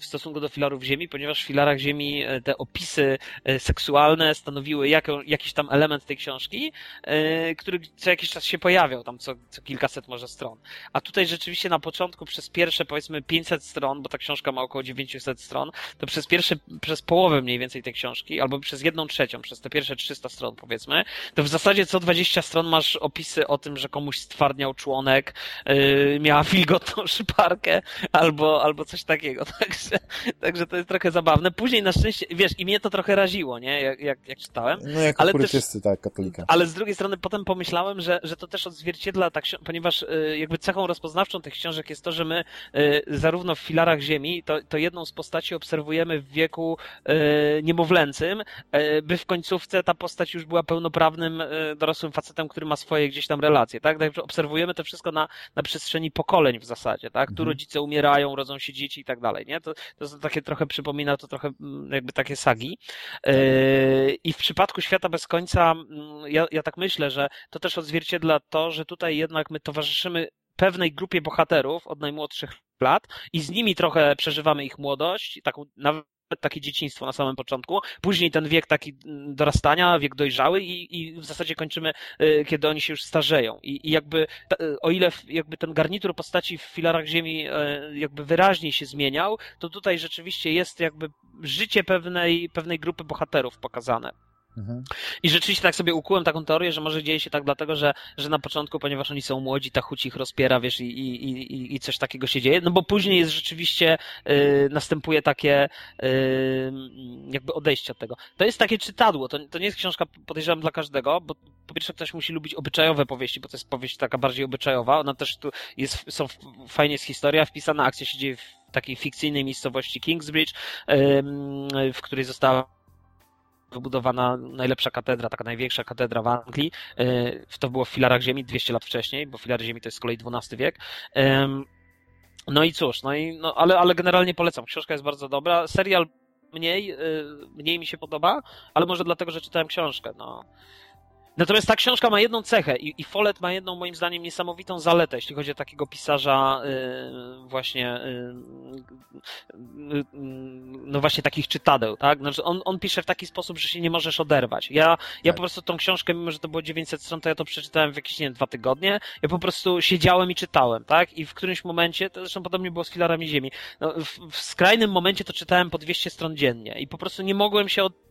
w stosunku do filarów ziemi, ponieważ w filarach ziemi te opisy seksualne stanowiły jako, jakiś tam element tej książki, który co jakiś czas się pojawiał, tam co, co kilkaset może stron. A tutaj rzeczywiście na początku przez pierwsze powiedzmy 500 stron, bo ta książka ma około 900 stron, to przez pierwsze, przez połowę mniej więcej tej książki, albo przez jedną trzecią, przez te pierwsze 300 stron powiedzmy, to w zasadzie co 20 stron masz opisy o tym, że komuś stwardniał członek, yy, miała wilgotną szyparkę, albo, albo coś takiego. Także, także to jest trochę zabawne. Później na szczęście, wiesz, i mnie to trochę raziło, nie? Jak, jak, jak czytałem. No jak ale purytysty, tak, katolika. Ale z drugiej strony potem pomyślałem, że, że to też odzwierciedla, tak, ponieważ yy, jakby cechą rozpoznawczą tych książek jest to, że my yy, zarówno w filarach ziemi, to, to jedną z postaci obserwujemy w wieku yy, niemowlęcym, by w końcówce ta postać już była pełnoprawnym dorosłym facetem, który ma swoje gdzieś tam relacje, tak? Także obserwujemy to wszystko na, na przestrzeni pokoleń w zasadzie, tak? Tu mhm. rodzice umierają, rodzą się dzieci i tak dalej, nie? To, to takie trochę przypomina to trochę mm, jakby takie sagi. Yy, I w przypadku Świata bez końca, mm, ja, ja tak myślę, że to też odzwierciedla to, że tutaj jednak my towarzyszymy pewnej grupie bohaterów od najmłodszych lat i z nimi trochę przeżywamy ich młodość, taką nawet takie dzieciństwo na samym początku, później ten wiek taki mm, dorastania, wiek dojrzały i, i w zasadzie kończymy, y, kiedy oni się już starzeją. I, i jakby, y, o ile jakby ten garnitur postaci w filarach ziemi y, jakby wyraźniej się zmieniał, to tutaj rzeczywiście jest jakby życie pewnej, pewnej grupy bohaterów pokazane. Mhm. I rzeczywiście tak sobie ukułem taką teorię, że może dzieje się tak dlatego, że, że na początku, ponieważ oni są młodzi, ta chuć ich rozpiera, wiesz, i, i, i, i coś takiego się dzieje, no bo później jest rzeczywiście, yy, następuje takie yy, jakby odejście od tego. To jest takie czytadło, to, to nie jest książka, podejrzewam, dla każdego, bo po pierwsze ktoś musi lubić obyczajowe powieści, bo to jest powieść taka bardziej obyczajowa, ona też tu jest, są, fajnie jest historia wpisana, akcja się dzieje w takiej fikcyjnej miejscowości Kingsbridge, w której została wybudowana najlepsza katedra, taka największa katedra w Anglii. E, to było w filarach ziemi 200 lat wcześniej, bo filary ziemi to jest z kolei XII wiek. No i cóż, no i, no, ale, ale generalnie polecam. Książka jest bardzo dobra. Serial mniej, e, mniej mi się podoba, ale może dlatego, że czytałem książkę. No. Natomiast ta książka ma jedną cechę i, i Follett ma jedną moim zdaniem niesamowitą zaletę, jeśli chodzi o takiego pisarza yy, właśnie yy, yy, no właśnie takich czytadeł, tak? Znaczy on, on pisze w taki sposób, że się nie możesz oderwać. Ja, tak. ja po prostu tą książkę, mimo że to było 900 stron, to ja to przeczytałem w jakieś, nie wiem, dwa tygodnie. Ja po prostu siedziałem i czytałem, tak? I w którymś momencie, to zresztą podobnie było z filarami ziemi, no, w, w skrajnym momencie to czytałem po 200 stron dziennie i po prostu nie mogłem się od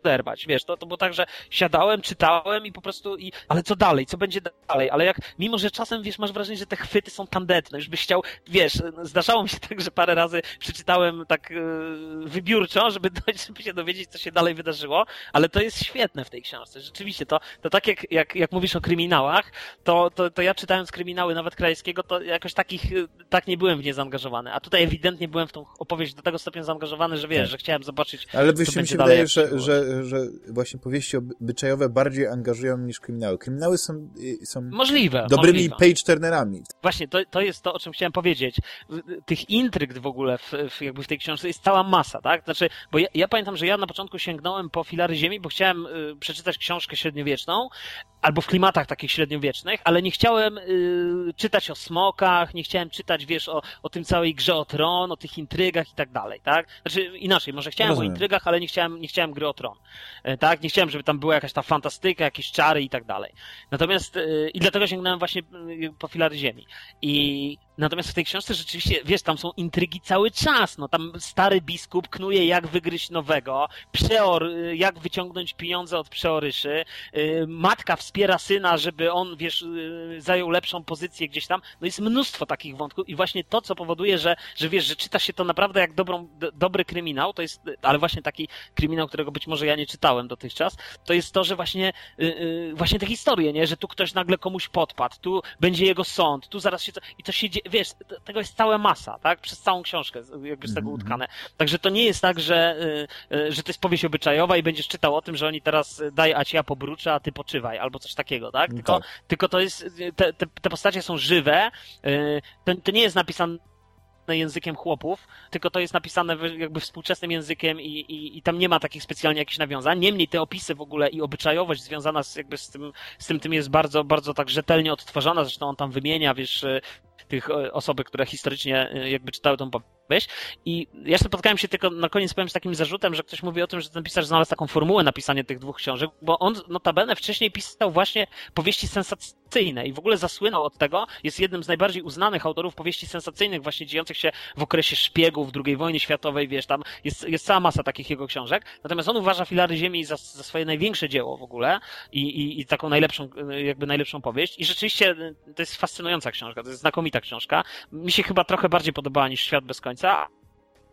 oderwać, wiesz, to, to było tak, że siadałem, czytałem i po prostu, i, ale co dalej, co będzie dalej, ale jak, mimo że czasem, wiesz, masz wrażenie, że te chwyty są tandetne, już byś chciał, wiesz, zdarzało mi się tak, że parę razy przeczytałem tak yy, wybiórczo, żeby, żeby się dowiedzieć, co się dalej wydarzyło, ale to jest świetne w tej książce, rzeczywiście, to, to tak jak, jak, jak mówisz o kryminałach, to, to, to ja czytając kryminały nawet krajskiego, to jakoś takich, tak nie byłem w nie zaangażowany, a tutaj ewidentnie byłem w tą opowieść do tego stopnia zaangażowany, że wiesz, tak. że chciałem zobaczyć, ale co mi się wydaje, że, że, że właśnie powieści obyczajowe bardziej angażują niż kryminały. Kryminały są, y, są możliwe, dobrymi page-turnerami. Właśnie, to, to jest to, o czym chciałem powiedzieć. Tych intryg w ogóle w, w, jakby w tej książce jest cała masa, tak? Znaczy, bo ja, ja, pamiętam, że ja na początku sięgnąłem po filary ziemi, bo chciałem y, przeczytać książkę średniowieczną, albo w klimatach takich średniowiecznych, ale nie chciałem y, czytać o smokach, nie chciałem czytać, wiesz, o, o tym całej grze o tron, o tych intrygach i tak dalej, tak? Znaczy, inaczej, może chciałem Rozumiem. o intrygach, ale nie chciałem, nie chciałem gry o tron. E, tak? Nie chciałem, żeby tam była jakaś ta fantastyka, jakieś czary i tak dalej. Natomiast, e, i dlatego sięgnąłem właśnie e, po filary ziemi. I Natomiast w tej książce rzeczywiście, wiesz, tam są intrygi cały czas. No tam stary biskup knuje, jak wygryźć nowego, przeor, jak wyciągnąć pieniądze od przeoryszy, matka wspiera syna, żeby on, wiesz, zajął lepszą pozycję gdzieś tam. No jest mnóstwo takich wątków i właśnie to, co powoduje, że, że wiesz, że czyta się to naprawdę jak dobrą, dobry kryminał, to jest, ale właśnie taki kryminał, którego być może ja nie czytałem dotychczas, to jest to, że właśnie, właśnie te historie, nie, że tu ktoś nagle komuś podpadł, tu będzie jego sąd, tu zaraz się i to się dzieje, wiesz, tego jest cała masa, tak? Przez całą książkę jakby z tego mhm. utkane. Także to nie jest tak, że, y, y, że to jest powieść obyczajowa i będziesz czytał o tym, że oni teraz y, daj, a ci ja pobruczę, a ty poczywaj, albo coś takiego, tak? Tylko, tak. tylko to jest, te, te, te postacie są żywe, to, to nie jest napisane językiem chłopów, tylko to jest napisane jakby współczesnym językiem i, i, i tam nie ma takich specjalnie jakichś nawiązań. Niemniej te opisy w ogóle i obyczajowość związana z, jakby z tym, z tym, tym jest bardzo, bardzo tak rzetelnie odtwarzana. Zresztą on tam wymienia, wiesz, tych e, osoby, które historycznie e, jakby czytały tą opowieść. I ja spotkałem się tylko na koniec powiem z takim zarzutem, że ktoś mówi o tym, że ten pisarz znalazł taką formułę napisania tych dwóch książek, bo on notabene wcześniej pisał właśnie powieści sensacyjne i w ogóle zasłynął od tego. Jest jednym z najbardziej uznanych autorów powieści sensacyjnych, właśnie dziejących się w okresie szpiegów II wojny światowej, wiesz, tam jest, jest cała masa takich jego książek. Natomiast on uważa Filary Ziemi za, za swoje największe dzieło w ogóle i, i, i taką najlepszą, jakby najlepszą powieść. I rzeczywiście to jest fascynująca książka, to jest znakomita książka. Mi się chyba trochę bardziej podobała niż Świat bez końca,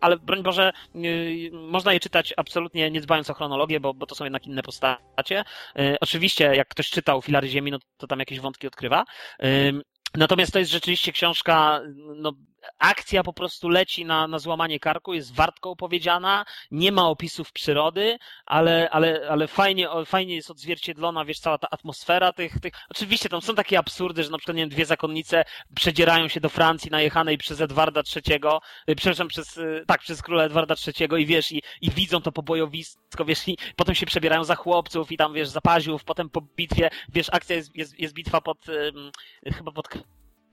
ale broń Boże, yy, można je czytać absolutnie nie dbając o chronologię, bo, bo to są jednak inne postacie. Yy, oczywiście, jak ktoś czytał Filary Ziemi, no to tam jakieś wątki odkrywa. Yy, natomiast to jest rzeczywiście książka, no, akcja po prostu leci na, na złamanie karku, jest wartko opowiedziana, nie ma opisów przyrody, ale, ale, ale fajnie, fajnie jest odzwierciedlona, wiesz, cała ta atmosfera tych, tych, oczywiście tam są takie absurdy, że na przykład, nie wiem, dwie zakonnice przedzierają się do Francji najechanej przez Edwarda III, y, przepraszam, przez, y, tak, przez króla Edwarda III i wiesz, i, i widzą to pobojowisko, wiesz, i potem się przebierają za chłopców i tam, wiesz, za paziów, potem po bitwie, wiesz, akcja jest, jest, jest bitwa pod, chyba pod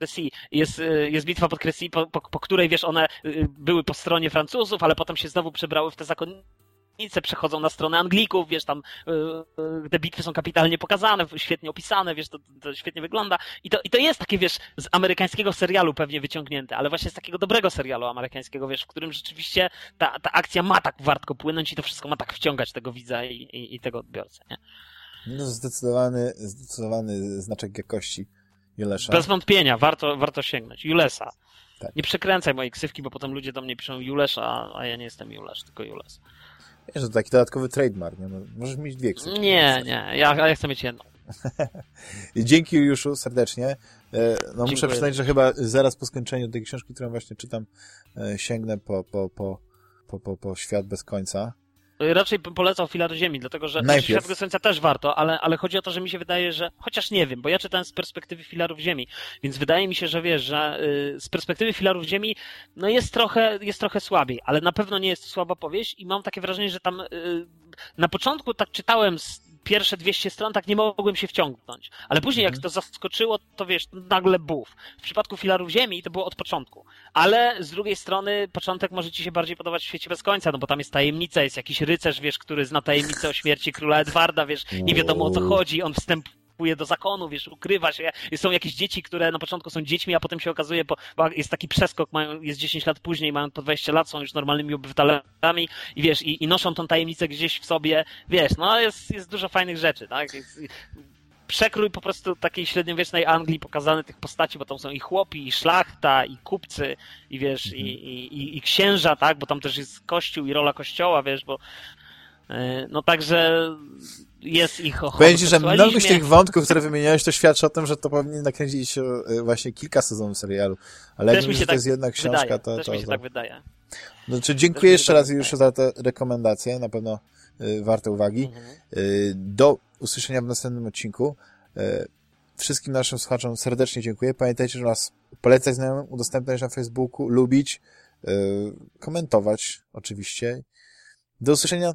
Crecy. Jest, y, jest bitwa pod Crecy, po, po, po, której, wiesz, one y, były po stronie Francuzów, ale potem się znowu przebrały w te zakonnice, przechodzą na stronę Anglików, wiesz, tam y, te bitwy są kapitalnie pokazane, świetnie opisane, wiesz, to, to świetnie wygląda. I to, I to jest takie, wiesz, z amerykańskiego serialu pewnie wyciągnięte, ale właśnie z takiego dobrego serialu amerykańskiego, wiesz, w którym rzeczywiście ta, ta akcja ma tak wartko płynąć i to wszystko ma tak wciągać tego widza i, i, i tego odbiorcę, nie? No, zdecydowany, zdecydowany znaczek jakości Julesza. Bez wątpienia, warto, warto sięgnąć. Julesa. Tak. Nie przekręcaj mojej ksywki, bo potem ludzie do mnie piszą Julesza, a ja nie jestem Julesz, tylko Jules. Wiesz, to taki dodatkowy trademark, nie? No, możesz mieć dwie ksywki. Nie, nie, ja, ja chcę mieć jedną. Dzięki Juszu serdecznie. E, no muszę przyznać, że chyba zaraz po skończeniu tej książki, którą właśnie czytam, e, sięgnę po, po, po, po, po, po Świat bez końca. Raczej bym polecał Filar Ziemi, dlatego że Najpierw. Świat bez końca też warto, ale, ale chodzi o to, że mi się wydaje, że chociaż nie wiem, bo ja czytałem z perspektywy Filarów Ziemi, więc wydaje mi się, że wiesz, że y, z perspektywy Filarów Ziemi no jest trochę, jest trochę słabiej, ale na pewno nie jest słaba powieść i mam takie wrażenie, że tam y, na początku tak czytałem z pierwsze 200 stron tak nie mogłem się wciągnąć. Ale później jak mhm. to zaskoczyło, to wiesz, nagle buf. W przypadku filarów ziemi to było od początku. Ale z drugiej strony początek może ci się bardziej podobać w świecie bez końca, no bo tam jest tajemnica, jest jakiś rycerz, wiesz, który zna tajemnicę o śmierci króla Edwarda, wiesz, nie wiadomo o co chodzi, on wstępuje do zakonu, wiesz, ukrywa się. Są jakieś dzieci, które na początku są dziećmi, a potem się okazuje, bo, jest taki przeskok, mają, jest 10 lat później, mają po 20 lat, są już normalnymi obywatelami i wiesz, i, i noszą tą tajemnicę gdzieś w sobie, wiesz, no jest, jest dużo fajnych rzeczy, tak? Jest, przekrój po prostu takiej średniowiecznej Anglii pokazane tych postaci, bo tam są i chłopi, i szlachta, i kupcy, i wiesz, mhm. i, i, i, księża, tak, bo tam też jest kościół i rola kościoła, wiesz, bo no także jest ich ochota. Będzie, że mnogość tych wątków, które wymieniałeś, to świadczy o tym, że to powinien nakręcić się właśnie kilka sezonów serialu. Ale jak mi się to tak jest jedna książka, wydaje. to... Też to, mi się to... tak wydaje. Znaczy, dziękuję jeszcze raz już za te rekomendacje, na pewno y, warte uwagi. Mhm. Do usłyszenia w następnym odcinku. Wszystkim naszym słuchaczom serdecznie dziękuję. Pamiętajcie, że nas polecać znajomym, udostępniać na Facebooku, lubić, komentować oczywiście. Do usłyszenia